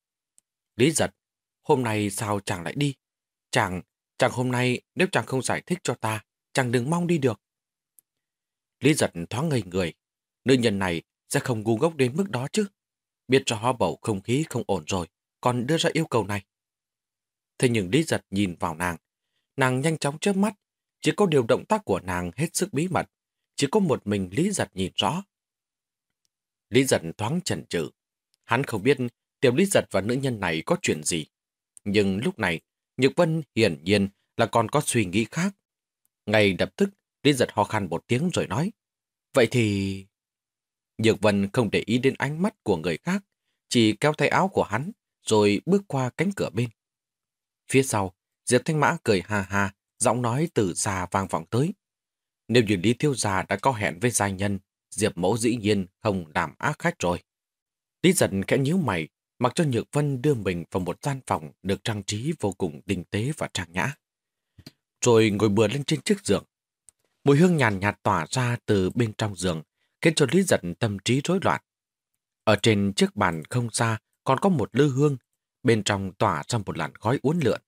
Lý Giật, hôm nay sao chàng lại đi? Chàng, chàng hôm nay nếu chàng không giải thích cho ta, chàng đừng mong đi được. Lý Giật thoáng ngây người. Nữ nhân này sẽ không ngu ngốc đến mức đó chứ. Biết rõ bầu không khí không ổn rồi, còn đưa ra yêu cầu này. Thế nhưng Lý Giật nhìn vào nàng. Nàng nhanh chóng chớp mắt, chỉ có điều động tác của nàng hết sức bí mật. Chỉ có một mình Lý Giật nhìn rõ. Lý Giật thoáng chần chừ. Hắn không biết tiểu Lý Giật và nữ nhân này có chuyện gì. Nhưng lúc này, Nhược Vân hiển nhiên là còn có suy nghĩ khác. Ngay lập tức, Lý Giật ho khăn một tiếng rồi nói. Vậy thì... Nhược Vân không để ý đến ánh mắt của người khác, chỉ kéo tay áo của hắn, rồi bước qua cánh cửa bên. Phía sau, Diệp Thanh Mã cười ha ha, giọng nói từ xa vang vọng tới. Nếu như Lý Thiếu Gia đã có hẹn với giai nhân, Diệp Mẫu dĩ nhiên không làm ác khách rồi. Lý giận khẽ nhíu mày, mặc cho Nhược Vân đưa mình vào một gian phòng được trang trí vô cùng tinh tế và trang nhã. Rồi ngồi bừa lên trên chiếc giường. Mùi hương nhàn nhạt tỏa ra từ bên trong giường, khiến cho Lý giận tâm trí rối loạn. Ở trên chiếc bàn không xa còn có một lư hương, bên trong tỏa ra một làn khói uốn lượn.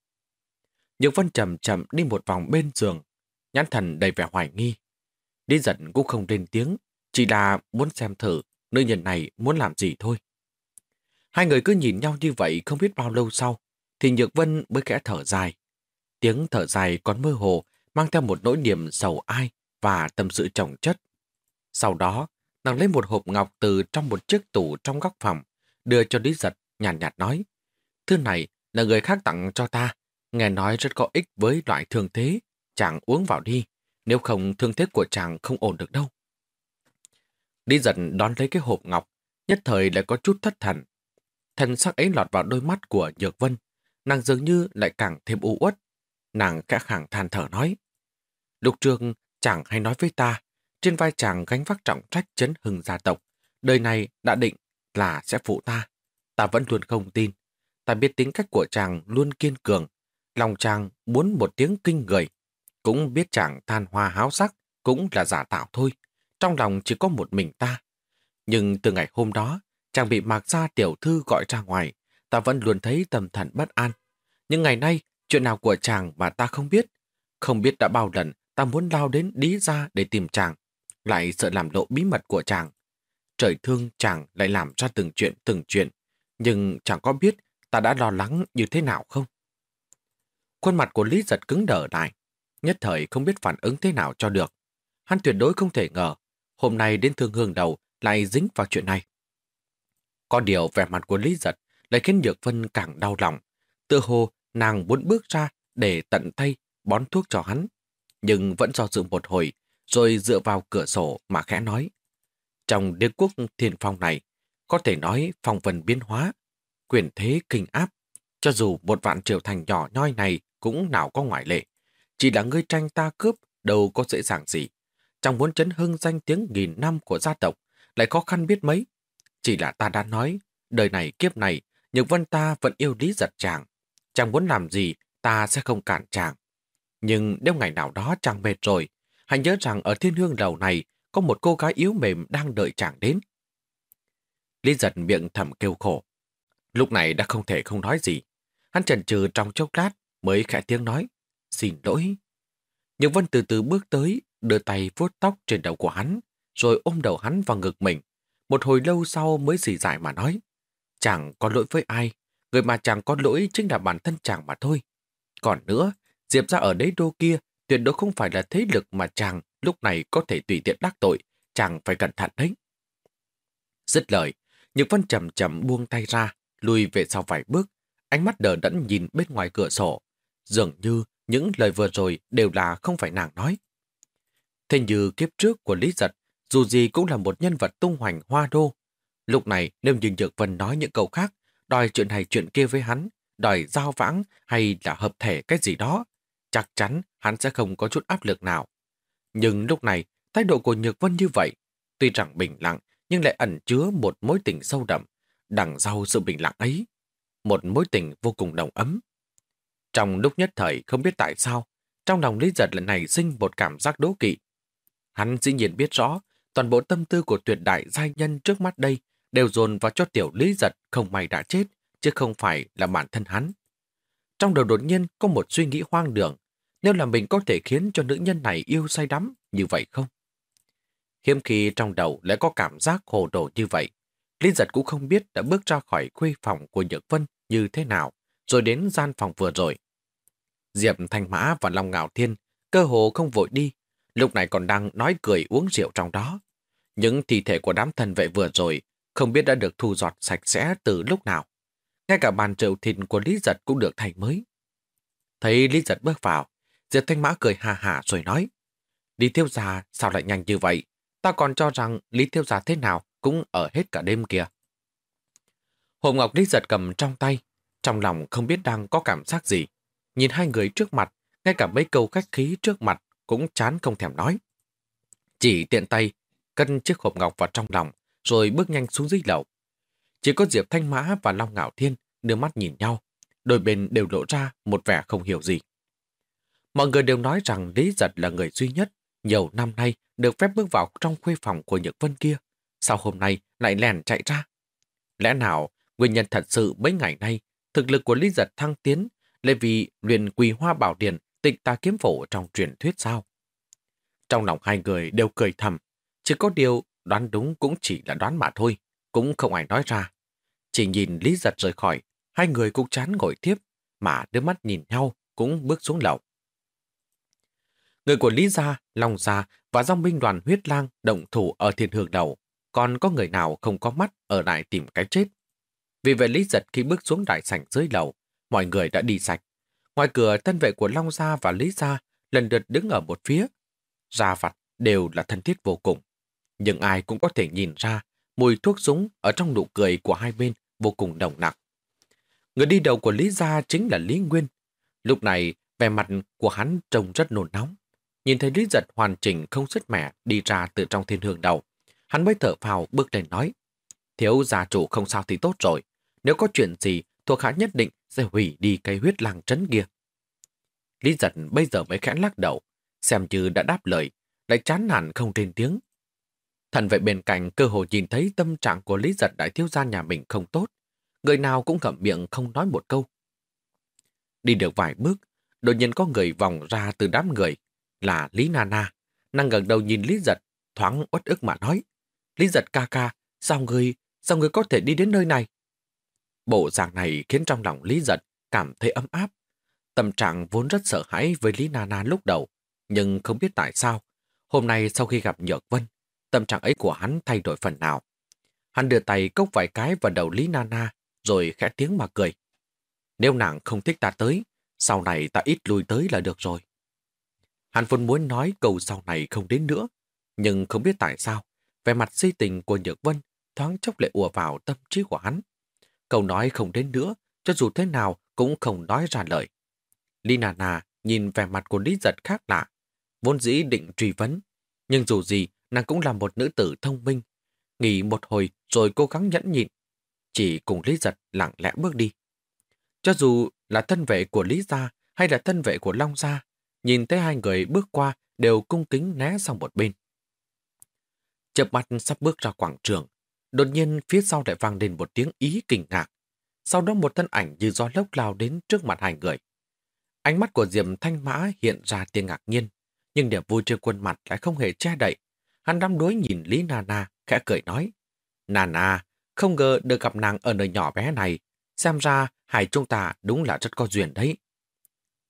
Nhược Vân chậm chậm đi một vòng bên giường, nhãn thần đầy vẻ hoài nghi. Đi giận cũng không lên tiếng, chỉ là muốn xem thử nữ nhân này muốn làm gì thôi. Hai người cứ nhìn nhau như vậy không biết bao lâu sau, thì Nhược Vân mới kẽ thở dài. Tiếng thở dài còn mơ hồ, mang theo một nỗi niềm sầu ai và tâm sự trọng chất. Sau đó, nàng lấy một hộp ngọc từ trong một chiếc tủ trong góc phòng, đưa cho Lý Giật, nhàn nhạt, nhạt nói. Thứ này là người khác tặng cho ta, nghe nói rất có ích với loại thương thế. Chàng uống vào đi, nếu không thương thế của chàng không ổn được đâu. Lý Giật đón lấy cái hộp ngọc, nhất thời lại có chút thất thần. Thần sắc ấy lọt vào đôi mắt của Nhược Vân, nàng dường như lại càng thêm u uất. Nàng khẽ khẳng than thở nói. Lục trường chàng hay nói với ta, trên vai chàng gánh vác trọng trách chấn hừng gia tộc, đời này đã định là sẽ phụ ta. Ta vẫn luôn không tin. Ta biết tính cách của chàng luôn kiên cường. Lòng chàng muốn một tiếng kinh người. Cũng biết chàng than hoa háo sắc cũng là giả tạo thôi. Trong lòng chỉ có một mình ta. Nhưng từ ngày hôm đó, chàng bị mạc gia tiểu thư gọi ra ngoài. Ta vẫn luôn thấy tâm thần bất an. Nhưng ngày nay, chuyện nào của chàng mà ta không biết. Không biết đã bao lần ta muốn lao đến đi ra để tìm chàng. Lại sợ làm lộ bí mật của chàng. Trời thương chàng lại làm ra từng chuyện từng chuyện nhưng chàng có biết ta đã lo lắng như thế nào không. Khuôn mặt của Lý giật cứng đờ lại, nhất thời không biết phản ứng thế nào cho được. Hắn tuyệt đối không thể ngờ, hôm nay đến thương hương đầu lại dính vào chuyện này. Có điều vẻ mặt của Lý giật lại khiến Nhược Vân càng đau lòng. Tự hồ nàng muốn bước ra để tận tay bón thuốc cho hắn, nhưng vẫn do dự một hồi, rồi dựa vào cửa sổ mà khẽ nói. Trong đế quốc thiên phong này, có thể nói phong vân biến hóa, quyền thế kinh áp. Cho dù một vạn triều thành nhỏ nhoi này cũng nào có ngoại lệ. Chỉ là ngươi tranh ta cướp, đâu có dễ dàng gì. Chẳng muốn chấn hưng danh tiếng nghìn năm của gia tộc, lại khó khăn biết mấy. Chỉ là ta đã nói, đời này kiếp này, Nhược Vân ta vẫn yêu lý giật chàng. Chàng muốn làm gì, ta sẽ không cản chàng. Nhưng nếu ngày nào đó chàng mệt rồi, hãy nhớ rằng ở thiên hương đầu này có một cô gái yếu mềm đang đợi chàng đến. Lý giật miệng thầm kêu khổ. Lúc này đã không thể không nói gì. Hắn chần chừ trong chốc lát mới khẽ tiếng nói. Xin lỗi. Nhưng Vân từ từ bước tới, đưa tay vuốt tóc trên đầu của hắn, rồi ôm đầu hắn vào ngực mình. Một hồi lâu sau mới dì dại mà nói. Chẳng có lỗi với ai, người mà chẳng có lỗi chính là bản thân chàng mà thôi. Còn nữa, Diệp ra ở đế đô kia tuyệt đối không phải là thế lực mà chàng lúc này có thể tùy tiện đắc tội, chàng phải cẩn thận đấy. Dứt lời, Nhược Vân chậm chậm buông tay ra, lùi về sau vài bước, ánh mắt đờ đẫn nhìn bên ngoài cửa sổ. Dường như những lời vừa rồi đều là không phải nàng nói. Thế như kiếp trước của Lý Giật, dù gì cũng là một nhân vật tung hoành hoa đô. Lúc này nếu như Nhược Vân nói những câu khác, đòi chuyện này chuyện kia với hắn, đòi giao vãng hay là hợp thể cái gì đó, chắc chắn hắn sẽ không có chút áp lực nào. Nhưng lúc này, thái độ của Nhược Vân như vậy, tuy rằng bình lặng, nhưng lại ẩn chứa một mối tình sâu đậm, đằng sau sự bình lặng ấy. Một mối tình vô cùng đồng ấm. Trong lúc nhất thời không biết tại sao, trong lòng Lý Giật lần này sinh một cảm giác đố kỵ. Hắn dĩ nhiên biết rõ, toàn bộ tâm tư của tuyệt đại giai nhân trước mắt đây đều dồn vào cho tiểu Lý Giật không may đã chết, chứ không phải là bản thân hắn. Trong đầu đột nhiên có một suy nghĩ hoang đường, nếu là mình có thể khiến cho nữ nhân này yêu say đắm như vậy không? Hiếm khi trong đầu lại có cảm giác hồ đồ như vậy, Lý giật cũng không biết đã bước ra khỏi khuê phòng của Nhược Vân như thế nào, rồi đến gian phòng vừa rồi. Diệp Thanh Mã và Long Ngạo Thiên cơ hồ không vội đi, lúc này còn đang nói cười uống rượu trong đó. Những thi thể của đám thần vệ vừa rồi không biết đã được thu giọt sạch sẽ từ lúc nào. Ngay cả bàn rượu thịt của Lý Giật cũng được thay mới. Thấy Lý Giật bước vào, Diệp Thanh Mã cười hà hà rồi nói Lý Thiêu Gia sao lại nhanh như vậy? Ta còn cho rằng Lý Thiêu Gia thế nào cũng ở hết cả đêm kia. Hộp ngọc Lý Giật cầm trong tay, trong lòng không biết đang có cảm giác gì. Nhìn hai người trước mặt, ngay cả mấy câu khách khí trước mặt cũng chán không thèm nói. Chỉ tiện tay, cân chiếc hộp ngọc vào trong lòng, rồi bước nhanh xuống dưới lầu. Chỉ có Diệp Thanh Mã và Long Ngạo Thiên đưa mắt nhìn nhau, đôi bên đều lộ ra một vẻ không hiểu gì. Mọi người đều nói rằng Lý Giật là người duy nhất nhiều năm nay được phép bước vào trong khuê phòng của Nhược Vân kia. Sao hôm nay lại lèn chạy ra? Lẽ nào nguyên nhân thật sự mấy ngày nay thực lực của Lý Giật thăng tiến là vì luyện quỳ hoa bảo điện tịch ta kiếm phổ trong truyền thuyết sao? Trong lòng hai người đều cười thầm, chỉ có điều đoán đúng cũng chỉ là đoán mà thôi, cũng không ai nói ra. Chỉ nhìn Lý Giật rời khỏi, hai người cũng chán ngồi tiếp, mà đưa mắt nhìn nhau cũng bước xuống lầu. Người của Lý Gia, Long Gia và dòng binh đoàn huyết lang động thủ ở thiên hương đầu, còn có người nào không có mắt ở lại tìm cái chết. Vì vậy Lý Giật khi bước xuống đại sảnh dưới lầu, mọi người đã đi sạch. Ngoài cửa, thân vệ của Long Gia và Lý Gia lần lượt đứng ở một phía. Gia vặt đều là thân thiết vô cùng. Nhưng ai cũng có thể nhìn ra mùi thuốc súng ở trong nụ cười của hai bên vô cùng đồng nặc. Người đi đầu của Lý Gia chính là Lý Nguyên. Lúc này, vẻ mặt của hắn trông rất nôn nóng. Nhìn thấy Lý Giật hoàn chỉnh không sức mẻ đi ra từ trong thiên hương đầu. Hắn mới thở phào bước lên nói. Thiếu gia chủ không sao thì tốt rồi. Nếu có chuyện gì, thuộc hạ nhất định sẽ hủy đi cây huyết lang trấn kia. Lý Giật bây giờ mới khẽ lắc đầu, xem như đã đáp lời, lại chán nản không trên tiếng. Thần vệ bên cạnh cơ hồ nhìn thấy tâm trạng của Lý Giật đại thiếu gia nhà mình không tốt. Người nào cũng ngậm miệng không nói một câu. Đi được vài bước, đột nhiên có người vòng ra từ đám người, là Lý Nana. Nàng gần đầu nhìn Lý Giật, thoáng uất ức mà nói. Lý Giật ca ca, sao người, sao người có thể đi đến nơi này? Bộ dạng này khiến trong lòng Lý Giật cảm thấy ấm áp. Tâm trạng vốn rất sợ hãi với Lý Nana lúc đầu, nhưng không biết tại sao. Hôm nay sau khi gặp Nhược Vân, tâm trạng ấy của hắn thay đổi phần nào. Hắn đưa tay cốc vài cái vào đầu Lý Nana, rồi khẽ tiếng mà cười. Nếu nàng không thích ta tới, sau này ta ít lui tới là được rồi. Hắn vốn muốn nói câu sau này không đến nữa, nhưng không biết tại sao, về mặt si tình của Nhược Vân thoáng chốc lại ùa vào tâm trí của hắn. Câu nói không đến nữa, cho dù thế nào cũng không nói ra lời. Lý Nà Nà nhìn vẻ mặt của Lý Giật khác lạ, vốn dĩ định truy vấn, Nhưng dù gì, nàng cũng là một nữ tử thông minh. Nghỉ một hồi rồi cố gắng nhẫn nhịn. Chỉ cùng Lý Giật lặng lẽ bước đi. Cho dù là thân vệ của Lý Gia hay là thân vệ của Long Gia, nhìn thấy hai người bước qua đều cung kính né sang một bên. Chợp mắt sắp bước ra quảng trường, đột nhiên phía sau lại vang lên một tiếng ý kinh ngạc. Sau đó một thân ảnh như gió lốc lao đến trước mặt hai người. Ánh mắt của Diệm Thanh Mã hiện ra tiếng ngạc nhiên, nhưng niềm vui trên khuôn mặt lại không hề che đậy. Hắn đăm đuối nhìn Lý Nana, khẽ cười nói. Nana, không ngờ được gặp nàng ở nơi nhỏ bé này. Xem ra hai chúng ta đúng là rất có duyên đấy.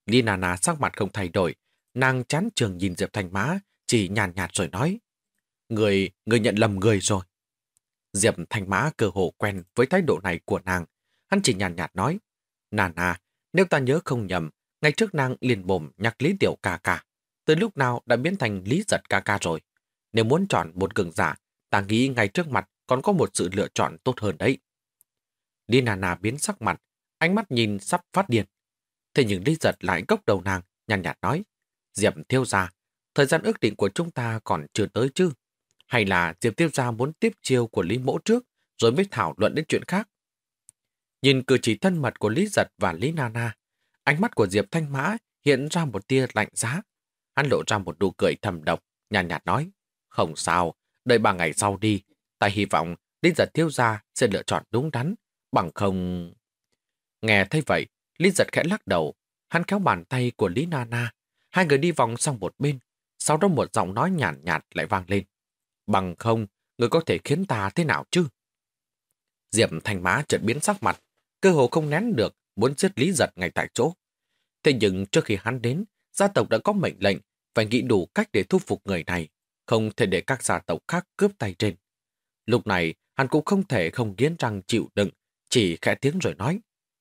Lý Nana sắc mặt không thay đổi, nàng chán trường nhìn Diệp Thanh Mã, chỉ nhàn nhạt, nhạt rồi nói. Người, người nhận lầm người rồi. Diệp Thanh Mã cơ hồ quen với thái độ này của nàng. Hắn chỉ nhàn nhạt, nhạt nói. Nana, nếu ta nhớ không nhầm, ngày trước nàng liền bồm nhắc Lý Tiểu ca ca. Từ lúc nào đã biến thành Lý Giật ca ca rồi. Nếu muốn chọn một cường giả, ta nghĩ ngay trước mặt còn có một sự lựa chọn tốt hơn đấy. Lý Nana biến sắc mặt, ánh mắt nhìn sắp phát điên. Thế nhưng Lý Giật lại gốc đầu nàng, nhàn nhạt, nhạt nói. Diệp Thiêu Gia, thời gian ước định của chúng ta còn chưa tới chứ? Hay là Diệp Tiêu Gia muốn tiếp chiêu của Lý Mỗ trước rồi mới thảo luận đến chuyện khác? Nhìn cử chỉ thân mật của Lý Giật và Lý Nana, ánh mắt của Diệp Thanh Mã hiện ra một tia lạnh giá. Hắn lộ ra một nụ cười thầm độc, nhàn nhạt, nhạt nói, không sao, đợi ba ngày sau đi, ta hy vọng Lý Giật Tiêu Gia sẽ lựa chọn đúng đắn, bằng không... Nghe thấy vậy, Lý Giật khẽ lắc đầu, hắn kéo bàn tay của Lý Nana, hai người đi vòng sang một bên, sau đó một giọng nói nhàn nhạt, nhạt lại vang lên. Bằng không, người có thể khiến ta thế nào chứ? Diệp Thành má chợt biến sắc mặt, cơ hồ không nén được, muốn giết Lý Giật ngay tại chỗ. Thế nhưng trước khi hắn đến, gia tộc đã có mệnh lệnh phải nghĩ đủ cách để thu phục người này, không thể để các gia tộc khác cướp tay trên. Lúc này, hắn cũng không thể không nghiến răng chịu đựng, chỉ khẽ tiếng rồi nói.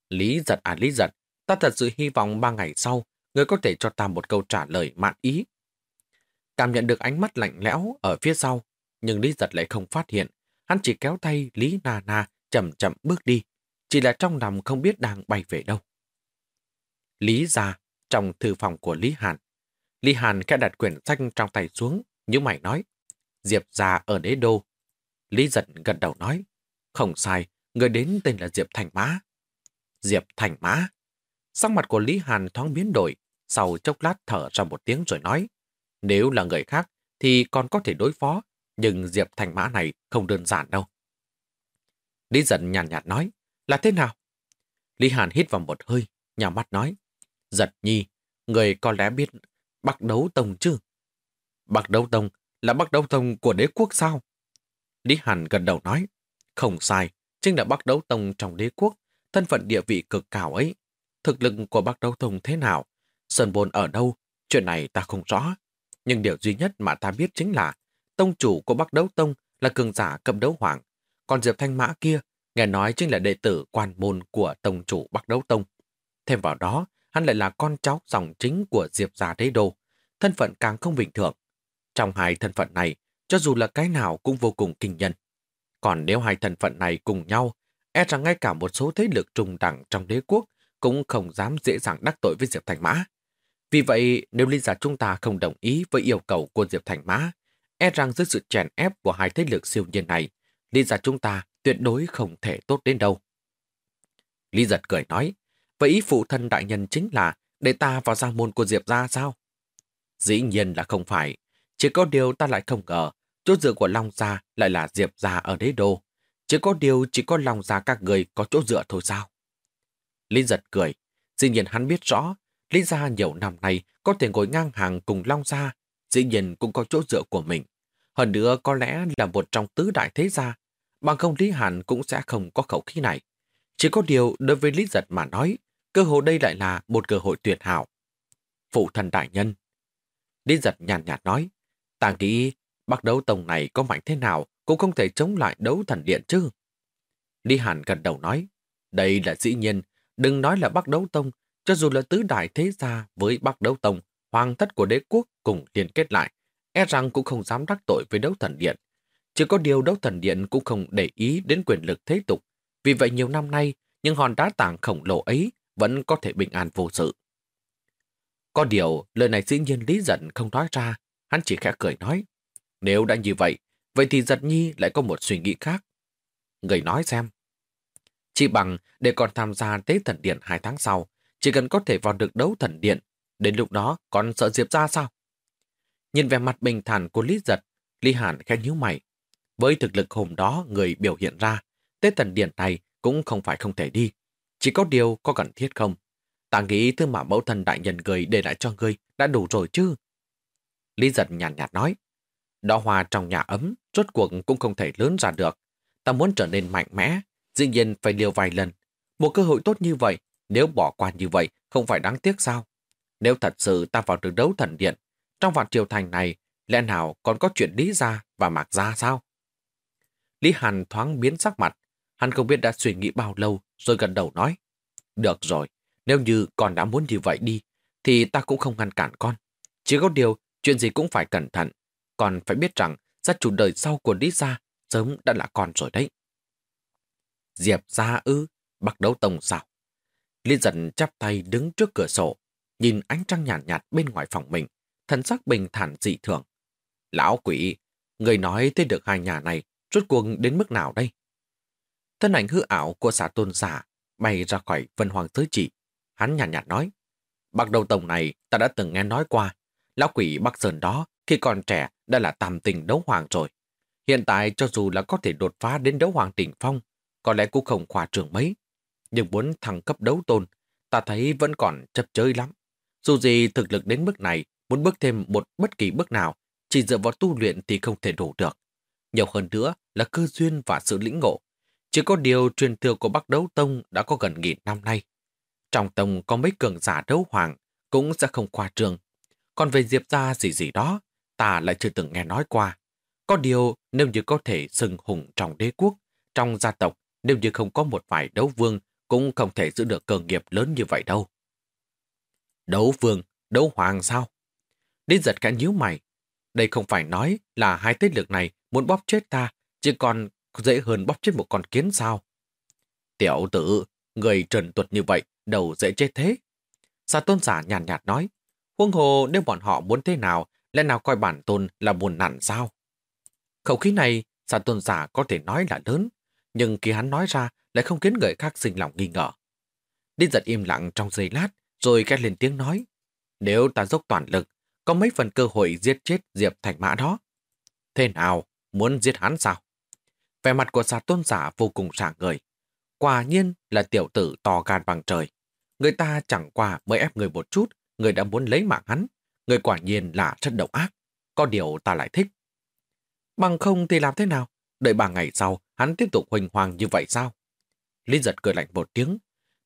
Lý giật à lý giật, ta thật sự hy vọng ba ngày sau, người có thể cho ta một câu trả lời mạn ý. Cảm nhận được ánh mắt lạnh lẽo ở phía sau, nhưng Lý giật lại không phát hiện. Hắn chỉ kéo tay Lý Na Na chậm chậm bước đi, chỉ là trong lòng không biết đang bay về đâu. Lý ra, trong thư phòng của Lý Hàn. Lý Hàn khẽ đặt quyển sách trong tay xuống, như mày nói. Diệp già ở đế đô. Lý giật gật đầu nói. Không sai, người đến tên là Diệp Thành Mã. Diệp Thành Mã. Sắc mặt của Lý Hàn thoáng biến đổi, sau chốc lát thở ra một tiếng rồi nói. Nếu là người khác thì còn có thể đối phó, nhưng Diệp Thành Mã này không đơn giản đâu. Lý giật nhàn nhạt, nhạt nói, là thế nào? Lý Hàn hít vào một hơi, nhà mắt nói, giật nhi, người có lẽ biết Bắc Đấu Tông chứ? Bắc Đấu Tông là Bắc Đấu Tông của đế quốc sao? Lý Hàn gần đầu nói, không sai, chính là Bắc Đấu Tông trong đế quốc, thân phận địa vị cực cao ấy. Thực lực của Bắc Đấu Tông thế nào? Sơn Bồn ở đâu? Chuyện này ta không rõ. Nhưng điều duy nhất mà ta biết chính là tông chủ của Bắc Đấu Tông là cường giả cầm đấu hoàng. Còn Diệp Thanh Mã kia, nghe nói chính là đệ tử quan môn của tông chủ Bắc Đấu Tông. Thêm vào đó, hắn lại là con cháu dòng chính của Diệp Gia Đế Đô. Thân phận càng không bình thường. Trong hai thân phận này, cho dù là cái nào cũng vô cùng kinh nhân. Còn nếu hai thân phận này cùng nhau, e rằng ngay cả một số thế lực trùng đẳng trong đế quốc cũng không dám dễ dàng đắc tội với Diệp Thành Mã. Vì vậy, nếu linh giả chúng ta không đồng ý với yêu cầu của Diệp Thành Mã, e rằng dưới sự chèn ép của hai thế lực siêu nhiên này, lý Giật chúng ta tuyệt đối không thể tốt đến đâu. Lý giật cười nói, vậy ý phụ thân đại nhân chính là để ta vào gia môn của Diệp ra sao? Dĩ nhiên là không phải. Chỉ có điều ta lại không ngờ, chỗ dựa của Long Gia lại là Diệp Gia ở đế đô. Chỉ có điều chỉ có Long Gia các người có chỗ dựa thôi sao? Lý giật cười. Dĩ nhiên hắn biết rõ, Lý Gia nhiều năm nay có thể ngồi ngang hàng cùng Long Gia, dĩ nhiên cũng có chỗ dựa của mình. Hơn nữa có lẽ là một trong tứ đại thế gia, bằng không Lý Hàn cũng sẽ không có khẩu khí này. Chỉ có điều đối với Lý Giật mà nói, cơ hội đây lại là một cơ hội tuyệt hảo. Phụ thần đại nhân. Lý Giật nhàn nhạt, nói, ta nghĩ bắc đấu tông này có mạnh thế nào cũng không thể chống lại đấu thần điện chứ. Lý Hàn gần đầu nói, đây là dĩ nhiên, đừng nói là bắc đấu tông, cho dù là tứ đại thế gia với bắc đấu tông, hoàng thất của đế quốc cùng liên kết lại, e rằng cũng không dám đắc tội với đấu thần điện. Chỉ có điều đấu thần điện cũng không để ý đến quyền lực thế tục. Vì vậy nhiều năm nay, những hòn đá tảng khổng lồ ấy vẫn có thể bình an vô sự. Có điều, lời này dĩ nhiên lý giận không nói ra, hắn chỉ khẽ cười nói, Nếu đã như vậy, vậy thì giật nhi lại có một suy nghĩ khác. Người nói xem. Chỉ bằng để còn tham gia tế thần điện hai tháng sau, chỉ cần có thể vào được đấu thần điện, đến lúc đó còn sợ Diệp ra sao? Nhìn vẻ mặt bình thản của Lý Giật, Lý Hàn khen nhíu mày. Với thực lực hôm đó người biểu hiện ra, tết thần điện này cũng không phải không thể đi. Chỉ có điều có cần thiết không? Ta nghĩ thứ mà mẫu thần đại nhân gửi để lại cho ngươi đã đủ rồi chứ. Lý giật nhàn nhạt, nhạt nói. Đo hoa trong nhà ấm, rốt cuộc cũng không thể lớn ra được. Ta muốn trở nên mạnh mẽ, dĩ nhiên phải liều vài lần. Một cơ hội tốt như vậy, nếu bỏ qua như vậy, không phải đáng tiếc sao? Nếu thật sự ta vào được đấu thần điện, trong vạn triều thành này, lẽ nào còn có chuyện Lý Gia và Mạc Gia sao? Lý Hàn thoáng biến sắc mặt, hắn không biết đã suy nghĩ bao lâu rồi gần đầu nói. Được rồi, nếu như con đã muốn như vậy đi, thì ta cũng không ngăn cản con. Chỉ có điều, chuyện gì cũng phải cẩn thận. Con phải biết rằng, gia chủ đời sau của Lý Gia sớm đã là con rồi đấy. Diệp gia ư, bắt đấu tông sao? Lý dần chắp tay đứng trước cửa sổ, nhìn ánh trăng nhàn nhạt, nhạt bên ngoài phòng mình, thần sắc bình thản dị thường. Lão quỷ, người nói tới được hai nhà này, rốt cuộc đến mức nào đây? Thân ảnh hư ảo của xã tôn giả bay ra khỏi vân hoàng giới chỉ. Hắn nhàn nhạt, nhạt nói, bác đầu tổng này ta đã từng nghe nói qua. Lão quỷ Bắc Sơn đó khi còn trẻ đã là tam tình đấu hoàng rồi. Hiện tại cho dù là có thể đột phá đến đấu hoàng đỉnh phong, có lẽ cũng không khoa trường mấy. Nhưng muốn thăng cấp đấu tôn, ta thấy vẫn còn chấp chơi lắm. Dù gì thực lực đến mức này, muốn bước thêm một bất kỳ bước nào, chỉ dựa vào tu luyện thì không thể đủ được. Nhiều hơn nữa là cơ duyên và sự lĩnh ngộ. Chỉ có điều truyền thừa của Bắc Đấu Tông đã có gần nghìn năm nay. Trong tông có mấy cường giả đấu hoàng cũng sẽ không khoa trường. Còn về Diệp gia gì gì đó, ta lại chưa từng nghe nói qua. Có điều nếu như có thể sừng hùng trong đế quốc, trong gia tộc, nếu như không có một vài đấu vương cũng không thể giữ được cơ nghiệp lớn như vậy đâu. Đấu vương, đấu hoàng sao? Đi giật cả nhíu mày. Đây không phải nói là hai thế lực này muốn bóp chết ta, chứ còn dễ hơn bóp chết một con kiến sao? Tiểu tử, người trần tuột như vậy, đầu dễ chết thế. Sa tôn giả nhàn nhạt, nhạt nói, huông hồ nếu bọn họ muốn thế nào, lẽ nào coi bản tôn là buồn nặn sao? Khẩu khí này, sa tôn giả có thể nói là lớn, nhưng khi hắn nói ra lại không khiến người khác sinh lòng nghi ngờ. Đi giật im lặng trong giây lát, rồi két lên tiếng nói, nếu ta dốc toàn lực, có mấy phần cơ hội giết chết Diệp Thành Mã đó. Thế nào, muốn giết hắn sao? Vẻ mặt của xà tôn giả vô cùng sảng người. Quả nhiên là tiểu tử to gan bằng trời. Người ta chẳng qua mới ép người một chút, người đã muốn lấy mạng hắn. Người quả nhiên là rất độc ác. Có điều ta lại thích. Bằng không thì làm thế nào? Đợi ba ngày sau, hắn tiếp tục huỳnh hoàng như vậy sao? Lý giật cười lạnh một tiếng.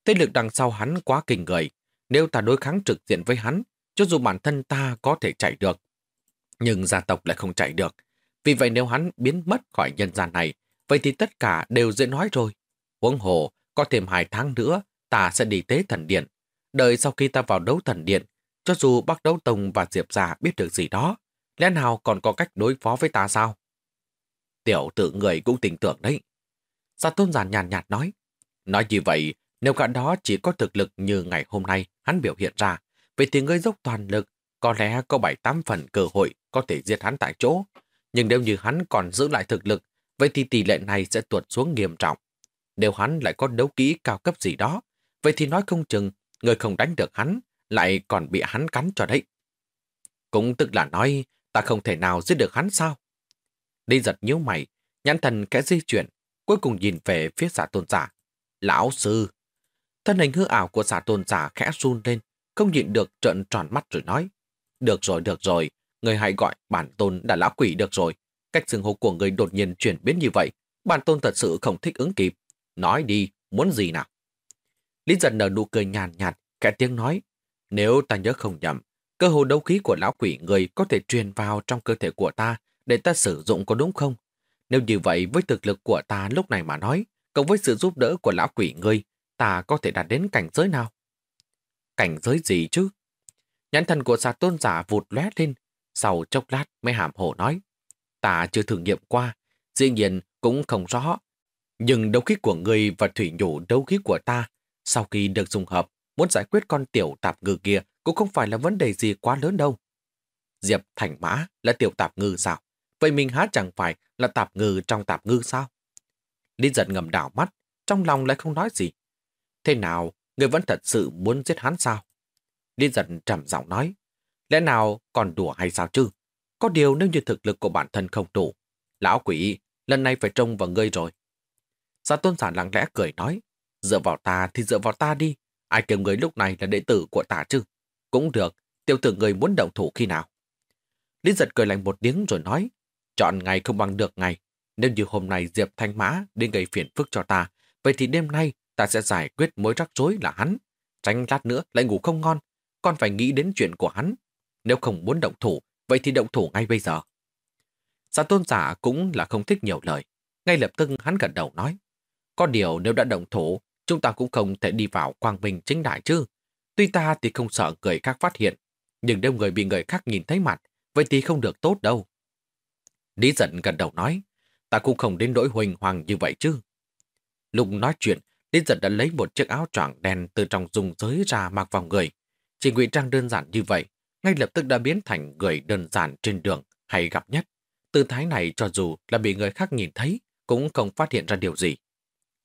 Thế lực đằng sau hắn quá kinh người. Nếu ta đối kháng trực diện với hắn, cho dù bản thân ta có thể chạy được, nhưng gia tộc lại không chạy được. Vì vậy nếu hắn biến mất khỏi nhân gian này, vậy thì tất cả đều dễ nói rồi. Huống hồ, có thêm hai tháng nữa, ta sẽ đi tế thần điện. Đợi sau khi ta vào đấu thần điện, cho dù bác đấu tông và Diệp già biết được gì đó, lẽ nào còn có cách đối phó với ta sao? Tiểu tử người cũng tình tưởng đấy. Gia tôn giản nhàn nhạt nói. Nói như vậy, nếu cả đó chỉ có thực lực như ngày hôm nay hắn biểu hiện ra, vậy thì ngươi dốc toàn lực, có lẽ có 7-8 phần cơ hội có thể giết hắn tại chỗ. Nhưng nếu như hắn còn giữ lại thực lực, vậy thì tỷ lệ này sẽ tuột xuống nghiêm trọng. Nếu hắn lại có đấu kỹ cao cấp gì đó, vậy thì nói không chừng, người không đánh được hắn, lại còn bị hắn cắn cho đấy. Cũng tức là nói, ta không thể nào giết được hắn sao? Đi giật nhíu mày, nhãn thần kẽ di chuyển, cuối cùng nhìn về phía giả tôn giả. Lão sư! Thân hình hư ảo của giả tôn giả khẽ run lên, không nhịn được trợn tròn mắt rồi nói. Được rồi, được rồi, người hãy gọi bản tôn là lão quỷ được rồi. Cách xưng hô của người đột nhiên chuyển biến như vậy, bản tôn thật sự không thích ứng kịp. Nói đi, muốn gì nào? Lý giật nở nụ cười nhàn nhạt, kẻ tiếng nói. Nếu ta nhớ không nhầm, cơ hồ đấu khí của lão quỷ người có thể truyền vào trong cơ thể của ta để ta sử dụng có đúng không? Nếu như vậy với thực lực của ta lúc này mà nói, cộng với sự giúp đỡ của lão quỷ người, ta có thể đạt đến cảnh giới nào? Cảnh giới gì chứ? Nhãn thần của xà tôn giả vụt lóe lên, sau chốc lát mới hàm hổ nói. Ta chưa thử nghiệm qua, dĩ nhiên cũng không rõ. Nhưng đấu khí của người và thủy nhủ đấu khí của ta, sau khi được dùng hợp, muốn giải quyết con tiểu tạp ngư kia cũng không phải là vấn đề gì quá lớn đâu. Diệp Thành Mã là tiểu tạp ngư sao? vậy mình há chẳng phải là tạp ngư trong tạp ngư sao? Lý giật ngầm đảo mắt, trong lòng lại không nói gì. Thế nào, người vẫn thật sự muốn giết hắn sao? Lý giật trầm giọng nói, lẽ nào còn đùa hay sao chứ? Có điều nếu như thực lực của bản thân không đủ, lão quỷ, lần này phải trông vào ngươi rồi. Giả tôn giả lặng lẽ cười nói, dựa vào ta thì dựa vào ta đi, ai kêu người lúc này là đệ tử của ta chứ? Cũng được, tiêu tử người muốn động thủ khi nào? Lý giật cười lạnh một tiếng rồi nói, chọn ngày không bằng được ngày. Nếu như hôm nay Diệp Thanh Mã đến gây phiền phức cho ta, vậy thì đêm nay ta sẽ giải quyết mối rắc rối là hắn. Tránh lát nữa lại ngủ không ngon, còn phải nghĩ đến chuyện của hắn. Nếu không muốn động thủ, vậy thì động thủ ngay bây giờ. Giả tôn giả cũng là không thích nhiều lời. Ngay lập tức hắn gật đầu nói. Có điều nếu đã động thủ, chúng ta cũng không thể đi vào quang minh chính đại chứ. Tuy ta thì không sợ người khác phát hiện, nhưng nếu người bị người khác nhìn thấy mặt, vậy thì không được tốt đâu. Lý giận gần đầu nói, ta cũng không đến nỗi huỳnh hoàng như vậy chứ. Lúc nói chuyện, Lý giận đã lấy một chiếc áo choàng đen từ trong dùng giới ra mặc vào người. Chỉ ngụy trang đơn giản như vậy, ngay lập tức đã biến thành người đơn giản trên đường hay gặp nhất. Tư thái này cho dù là bị người khác nhìn thấy, cũng không phát hiện ra điều gì.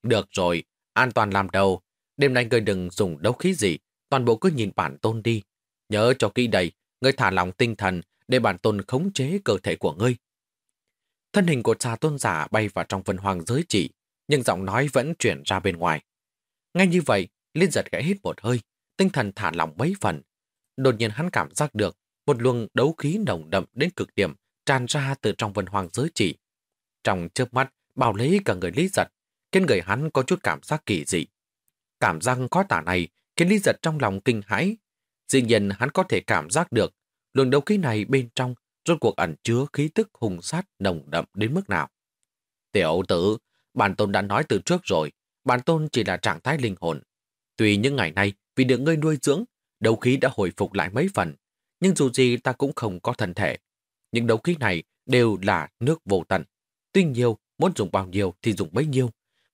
Được rồi, an toàn làm đầu. Đêm nay người đừng dùng đấu khí gì, toàn bộ cứ nhìn bản tôn đi. Nhớ cho kỹ đầy, người thả lòng tinh thần để bản tôn khống chế cơ thể của ngươi. Thân hình của trà tôn giả bay vào trong vân hoàng giới chỉ, nhưng giọng nói vẫn chuyển ra bên ngoài. Ngay như vậy, Liên giật gãy hít một hơi, tinh thần thả lỏng mấy phần. Đột nhiên hắn cảm giác được một luồng đấu khí nồng đậm đến cực điểm tràn ra từ trong vân hoàng giới chỉ. Trong chớp mắt, bảo lấy cả người Lý giật, khiến người hắn có chút cảm giác kỳ dị. Cảm giác khó tả này khiến Lý giật trong lòng kinh hãi. Dĩ nhiên hắn có thể cảm giác được luồng đấu khí này bên trong rốt cuộc ẩn chứa khí tức hùng sát nồng đậm đến mức nào. Tiểu tử, bản tôn đã nói từ trước rồi, bản tôn chỉ là trạng thái linh hồn. Tuy những ngày nay vì được ngươi nuôi dưỡng, đấu khí đã hồi phục lại mấy phần, nhưng dù gì ta cũng không có thân thể. Những đấu khí này đều là nước vô tận. Tuy nhiều, muốn dùng bao nhiêu thì dùng bấy nhiêu.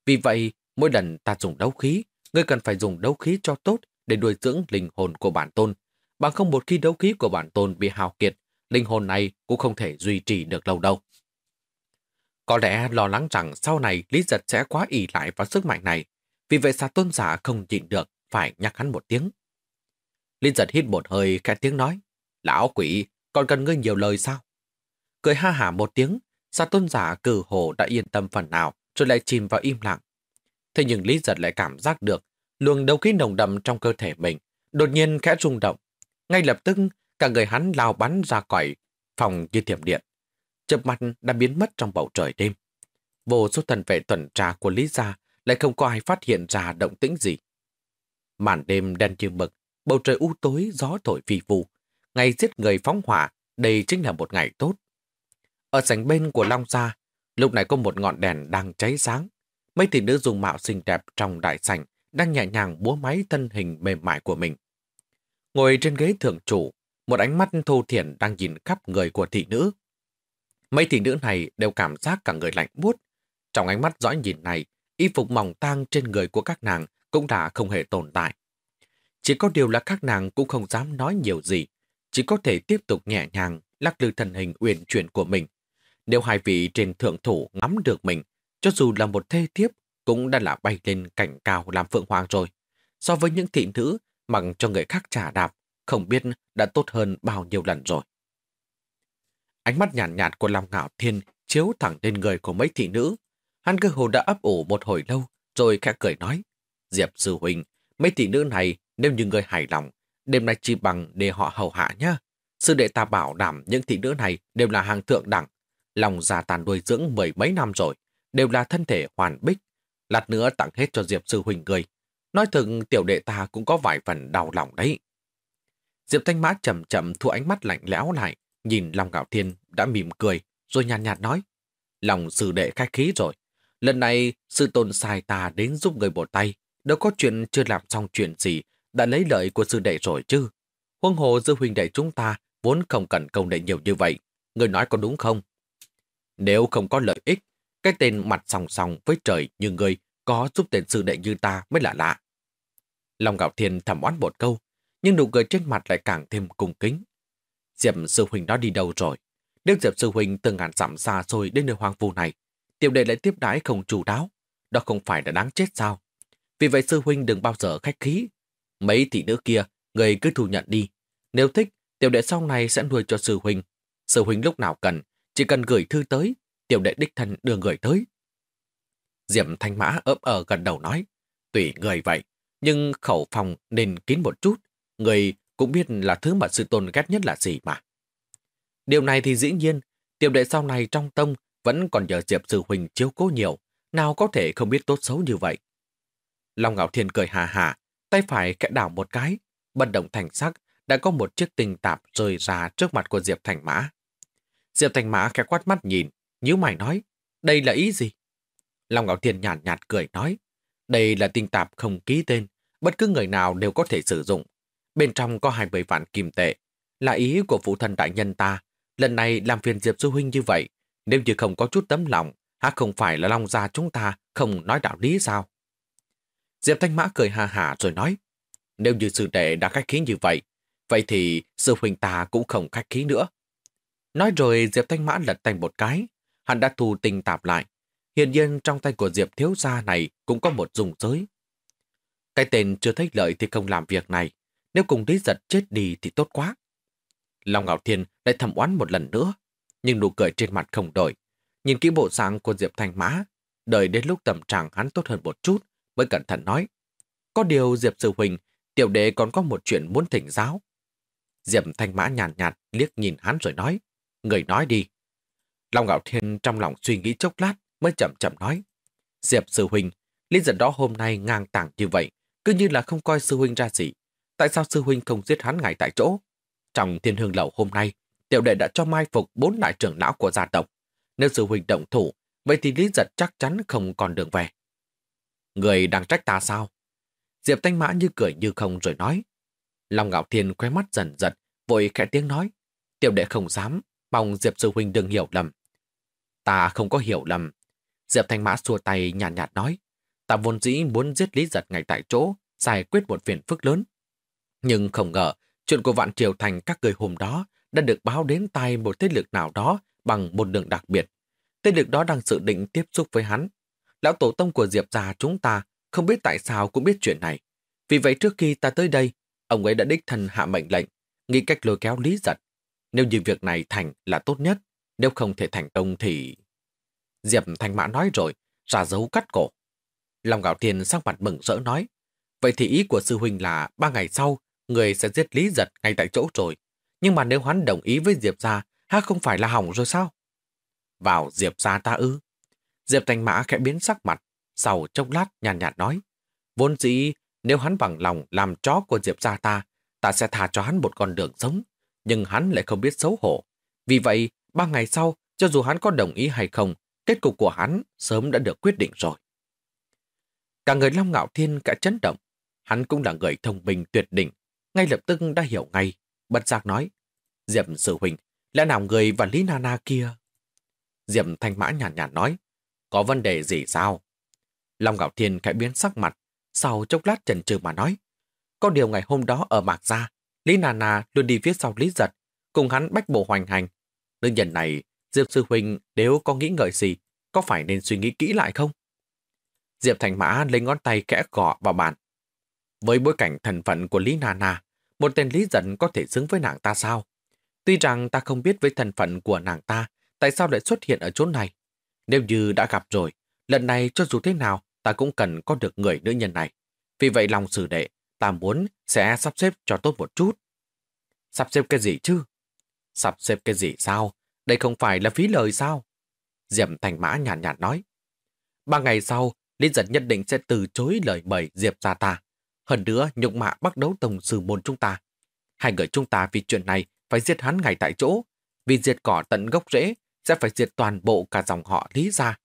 Vì vậy, mỗi lần ta dùng đấu khí, ngươi cần phải dùng đấu khí cho tốt để nuôi dưỡng linh hồn của bản tôn. Bằng không một khi đấu khí của bản tôn bị hao kiệt, linh hồn này cũng không thể duy trì được lâu đâu. Có lẽ lo lắng rằng sau này Lý Giật sẽ quá ỉ lại vào sức mạnh này, vì vậy xà tôn giả không nhịn được, phải nhắc hắn một tiếng. Lý Giật hít một hơi khẽ tiếng nói, Lão quỷ, còn cần ngươi nhiều lời sao? Cười ha hả một tiếng, xà tôn giả cử hồ đã yên tâm phần nào, rồi lại chìm vào im lặng. Thế nhưng Lý Giật lại cảm giác được luồng đấu khí nồng đậm trong cơ thể mình, đột nhiên khẽ rung động. Ngay lập tức, cả người hắn lao bắn ra khỏi phòng như thiểm điện. Chợp mặt đã biến mất trong bầu trời đêm. Vô số thần vệ tuần tra của Lý Gia lại không có ai phát hiện ra động tĩnh gì. Màn đêm đen như mực, bầu trời u tối, gió thổi phi vụ. Ngày giết người phóng hỏa, đây chính là một ngày tốt. Ở sảnh bên của Long Gia, lúc này có một ngọn đèn đang cháy sáng. Mấy thị nữ dùng mạo xinh đẹp trong đại sảnh đang nhẹ nhàng búa máy thân hình mềm mại của mình. Ngồi trên ghế thượng chủ, một ánh mắt thô thiển đang nhìn khắp người của thị nữ. Mấy thị nữ này đều cảm giác cả người lạnh buốt. Trong ánh mắt dõi nhìn này, y phục mỏng tang trên người của các nàng cũng đã không hề tồn tại. Chỉ có điều là các nàng cũng không dám nói nhiều gì, chỉ có thể tiếp tục nhẹ nhàng lắc lư thân hình uyển chuyển của mình. Nếu hai vị trên thượng thủ ngắm được mình, cho dù là một thê thiếp, cũng đã là bay lên cảnh cao làm phượng hoàng rồi. So với những thị nữ mặc cho người khác trả đạp, không biết đã tốt hơn bao nhiêu lần rồi. Ánh mắt nhàn nhạt, nhạt của Lâm Ngạo Thiên chiếu thẳng lên người của mấy thị nữ. Hắn cơ hồ đã ấp ủ một hồi lâu, rồi khẽ cười nói. Diệp Sư Huynh, mấy thị nữ này nếu như người hài lòng, đêm nay chỉ bằng để họ hầu hạ nhá. Sư đệ ta bảo đảm những thị nữ này đều là hàng thượng đẳng. Lòng già tàn nuôi dưỡng mười mấy năm rồi, đều là thân thể hoàn bích. Lạt nữa tặng hết cho Diệp Sư Huynh người. Nói thật tiểu đệ ta cũng có vài phần đau lòng đấy. Diệp Thanh Mã chậm chậm thu ánh mắt lạnh lẽo lại, nhìn Long Ngạo Thiên đã mỉm cười, rồi nhàn nhạt, nhạt nói. Lòng sư đệ khách khí rồi. Lần này, sư tôn sai ta đến giúp người bổ tay. Đâu có chuyện chưa làm xong chuyện gì, đã lấy lợi của sư đệ rồi chứ. Huân hồ dư huynh đệ chúng ta vốn không cần công đệ nhiều như vậy. Người nói có đúng không? Nếu không có lợi ích, cái tên mặt sòng sòng với trời như người có giúp tên sư đệ như ta mới là lạ. lòng Ngạo Thiên thầm oán một câu, nhưng nụ cười trên mặt lại càng thêm cung kính. Diệp sư huynh đó đi đâu rồi? Nếu Diệp Sư Huynh từng ngàn dặm xa xôi đến nơi hoang vu này, tiểu đệ lại tiếp đãi không chủ đáo. Đó không phải là đáng chết sao? Vì vậy Sư Huynh đừng bao giờ khách khí. Mấy thị nữ kia, người cứ thu nhận đi. Nếu thích, tiểu đệ sau này sẽ nuôi cho Sư Huynh. Sư Huynh lúc nào cần, chỉ cần gửi thư tới, tiểu đệ đích thân đưa người tới. diệp Thanh Mã ấp ờ ở gần đầu nói, tùy người vậy, nhưng khẩu phòng nên kín một chút, người cũng biết là thứ mà sư tôn ghét nhất là gì mà. Điều này thì dĩ nhiên, tiểu đệ sau này trong tông vẫn còn nhờ Diệp Sư Huỳnh chiếu cố nhiều, nào có thể không biết tốt xấu như vậy. Long Ngạo Thiên cười hà hà, tay phải kẽ đảo một cái, bất động thành sắc, đã có một chiếc tình tạp rơi ra trước mặt của Diệp Thành Mã. Diệp Thành Mã khẽ quát mắt nhìn, nhíu mày nói, đây là ý gì? Long Ngạo Thiên nhàn nhạt, nhạt cười nói, đây là tinh tạp không ký tên, bất cứ người nào đều có thể sử dụng. Bên trong có 20 vạn kim tệ, là ý của phụ thân đại nhân ta. Lần này làm phiền Diệp Sư Huynh như vậy, nếu như không có chút tấm lòng, há không phải là Long gia chúng ta không nói đạo lý sao? Diệp Thanh Mã cười hà hà rồi nói, nếu như sư đệ đã khách khí như vậy, vậy thì sư huynh ta cũng không khách khí nữa. Nói rồi Diệp Thanh Mã lật tay một cái, hắn đã thu tình tạp lại. Hiện nhiên trong tay của Diệp Thiếu Gia này cũng có một dùng giới. Cái tên chưa thấy lợi thì không làm việc này, nếu cùng Lý Giật chết đi thì tốt quá. Long Ngạo Thiên lại thầm oán một lần nữa, nhưng nụ cười trên mặt không đổi. Nhìn kỹ bộ dạng của Diệp Thanh Mã, đợi đến lúc tầm trạng hắn tốt hơn một chút, mới cẩn thận nói. Có điều Diệp Sư Huỳnh, tiểu đệ còn có một chuyện muốn thỉnh giáo. Diệp Thanh Mã nhàn nhạt, nhạt liếc nhìn hắn rồi nói. Người nói đi. Long Ngạo Thiên trong lòng suy nghĩ chốc lát mới chậm chậm nói. Diệp Sư Huỳnh, lý giận đó hôm nay ngang tảng như vậy, cứ như là không coi Sư Huynh ra gì. Tại sao Sư Huynh không giết hắn ngay tại chỗ? Trong thiên hương lầu hôm nay, tiểu đệ đã cho mai phục bốn đại trưởng lão của gia tộc. Nếu Sư Huynh động thủ, vậy thì lý giật chắc chắn không còn đường về. Người đang trách ta sao? Diệp Thanh Mã như cười như không rồi nói. Long Ngạo Thiên khóe mắt dần dần, vội khẽ tiếng nói. Tiểu đệ không dám, mong Diệp Sư Huynh đừng hiểu lầm. Ta không có hiểu lầm. Diệp Thanh Mã xua tay nhàn nhạt, nhạt nói. Ta vốn dĩ muốn giết Lý Giật ngay tại chỗ, giải quyết một phiền phức lớn. Nhưng không ngờ, chuyện của Vạn Triều Thành các người hôm đó đã được báo đến tay một thế lực nào đó bằng một đường đặc biệt. Thế lực đó đang dự định tiếp xúc với hắn. Lão tổ tông của Diệp già chúng ta không biết tại sao cũng biết chuyện này. Vì vậy trước khi ta tới đây, ông ấy đã đích thân hạ mệnh lệnh, nghĩ cách lôi kéo Lý Giật. Nếu như việc này thành là tốt nhất, nếu không thể thành công thì... Diệp Thanh Mã nói rồi, ra dấu cắt cổ. Long Gạo Thiên sắc mặt mừng rỡ nói, vậy thì ý của sư huynh là ba ngày sau, người sẽ giết Lý Giật ngay tại chỗ rồi. Nhưng mà nếu hắn đồng ý với Diệp gia, ha không phải là hỏng rồi sao? Vào Diệp gia ta ư? Diệp thành Mã khẽ biến sắc mặt, sau chốc lát nhàn nhạt, nhạt nói, vốn dĩ nếu hắn bằng lòng làm chó của Diệp gia ta, ta sẽ thả cho hắn một con đường sống, nhưng hắn lại không biết xấu hổ. Vì vậy, ba ngày sau, cho dù hắn có đồng ý hay không, kết cục của hắn sớm đã được quyết định rồi. Cả người Long Ngạo Thiên cả chấn động. Hắn cũng là người thông minh tuyệt đỉnh, ngay lập tức đã hiểu ngay, bật giác nói, Diệp Sư Huỳnh, lẽ nào người và Lý Nana kia? Diệp Thanh Mã nhàn nhạt, nói, có vấn đề gì sao? Long Ngạo Thiên khẽ biến sắc mặt, sau chốc lát chần chừ mà nói, có điều ngày hôm đó ở Mạc Gia, Lý Nana luôn đi phía sau Lý Giật, cùng hắn bách bộ hoành hành. Nữ nhân này, Diệp Sư Huynh nếu có nghĩ ngợi gì, có phải nên suy nghĩ kỹ lại không? Diệp Thành Mã lấy ngón tay kẽ gõ vào bàn. Với bối cảnh thần phận của Lý Nana, một tên Lý Dân có thể xứng với nàng ta sao? Tuy rằng ta không biết với thần phận của nàng ta, tại sao lại xuất hiện ở chỗ này. Nếu như đã gặp rồi, lần này cho dù thế nào, ta cũng cần có được người nữ nhân này. Vì vậy lòng xử đệ, ta muốn sẽ sắp xếp cho tốt một chút. Sắp xếp cái gì chứ? Sắp xếp cái gì sao? Đây không phải là phí lời sao? Diệp Thành Mã nhàn nhạt, nhạt nói. Ba ngày sau, Lý Giật nhất định sẽ từ chối lời mời Diệp ra ta. Hơn nữa, nhục mạ bắt đấu tổng sư môn chúng ta. Hai người chúng ta vì chuyện này phải giết hắn ngay tại chỗ. Vì diệt cỏ tận gốc rễ, sẽ phải diệt toàn bộ cả dòng họ Lý ra.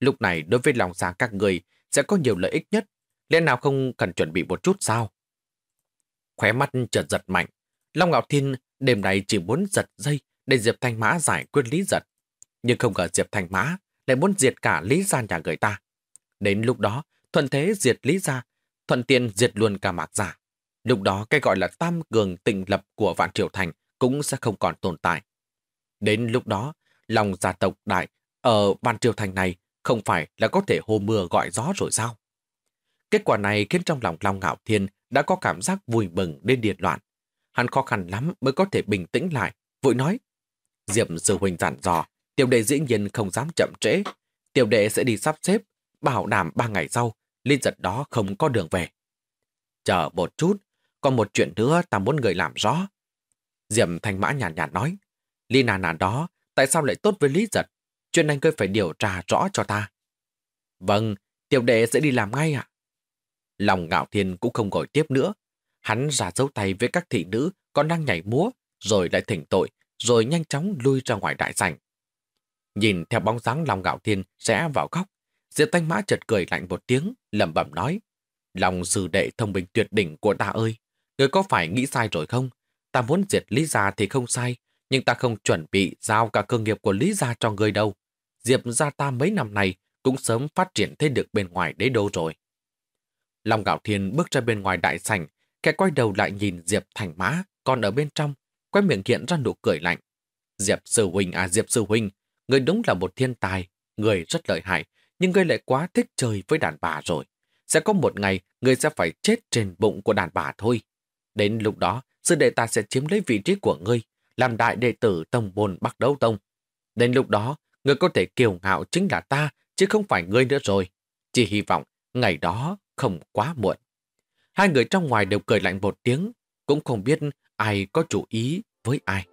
Lúc này đối với lòng già các người sẽ có nhiều lợi ích nhất. Lẽ nào không cần chuẩn bị một chút sao? Khóe mắt chợt giật mạnh. Long Ngạo Thiên đêm nay chỉ muốn giật dây để Diệp Thanh Mã giải quyết Lý Giật. Nhưng không ngờ Diệp Thanh Mã lại muốn diệt cả Lý gia nhà người ta. Đến lúc đó, thuận thế diệt Lý gia, thuận tiện diệt luôn cả Mạc Giả. Lúc đó cái gọi là tam cường tịnh lập của Vạn Triều Thành cũng sẽ không còn tồn tại. Đến lúc đó, lòng gia tộc đại ở vạn Triều Thành này không phải là có thể hô mưa gọi gió rồi sao? Kết quả này khiến trong lòng Long Ngạo Thiên đã có cảm giác vui mừng đến điên loạn. Hắn khó khăn lắm mới có thể bình tĩnh lại, vội nói. Diệp sư huynh dặn dò, tiểu đệ dĩ nhiên không dám chậm trễ. Tiểu đệ sẽ đi sắp xếp, bảo đảm ba ngày sau, Lý giật đó không có đường về. Chờ một chút, còn một chuyện nữa ta muốn người làm rõ. Diệm Thanh Mã nhàn nhạt, nhạt nói, Lý nà nà đó, tại sao lại tốt với Lý Giật? Chuyện anh ngươi phải điều tra rõ cho ta. Vâng, tiểu đệ sẽ đi làm ngay ạ. Lòng ngạo thiên cũng không ngồi tiếp nữa. Hắn ra dấu tay với các thị nữ còn đang nhảy múa, rồi lại thỉnh tội, rồi nhanh chóng lui ra ngoài đại sảnh. Nhìn theo bóng dáng lòng ngạo thiên sẽ vào góc, Diệp Thanh Mã chợt cười lạnh một tiếng, lẩm bẩm nói. Lòng sư đệ thông minh tuyệt đỉnh của ta ơi, người có phải nghĩ sai rồi không? Ta muốn diệt Lý Gia thì không sai, nhưng ta không chuẩn bị giao cả cơ nghiệp của Lý Gia cho người đâu. Diệp gia ta mấy năm này cũng sớm phát triển thế được bên ngoài đế đô rồi. Long Gạo Thiên bước ra bên ngoài đại sảnh, kẻ quay đầu lại nhìn Diệp Thành Mã, còn ở bên trong, quay miệng hiện ra nụ cười lạnh. Diệp Sư Huynh à Diệp Sư Huynh, người đúng là một thiên tài, người rất lợi hại, nhưng ngươi lại quá thích chơi với đàn bà rồi. Sẽ có một ngày người sẽ phải chết trên bụng của đàn bà thôi. Đến lúc đó, sư đệ ta sẽ chiếm lấy vị trí của ngươi, làm đại đệ tử tông môn Bắc Đấu Tông. Đến lúc đó, người có thể kiêu ngạo chính là ta, chứ không phải ngươi nữa rồi. Chỉ hy vọng ngày đó không quá muộn. Hai người trong ngoài đều cười lạnh một tiếng, cũng không biết ai có chủ ý với ai.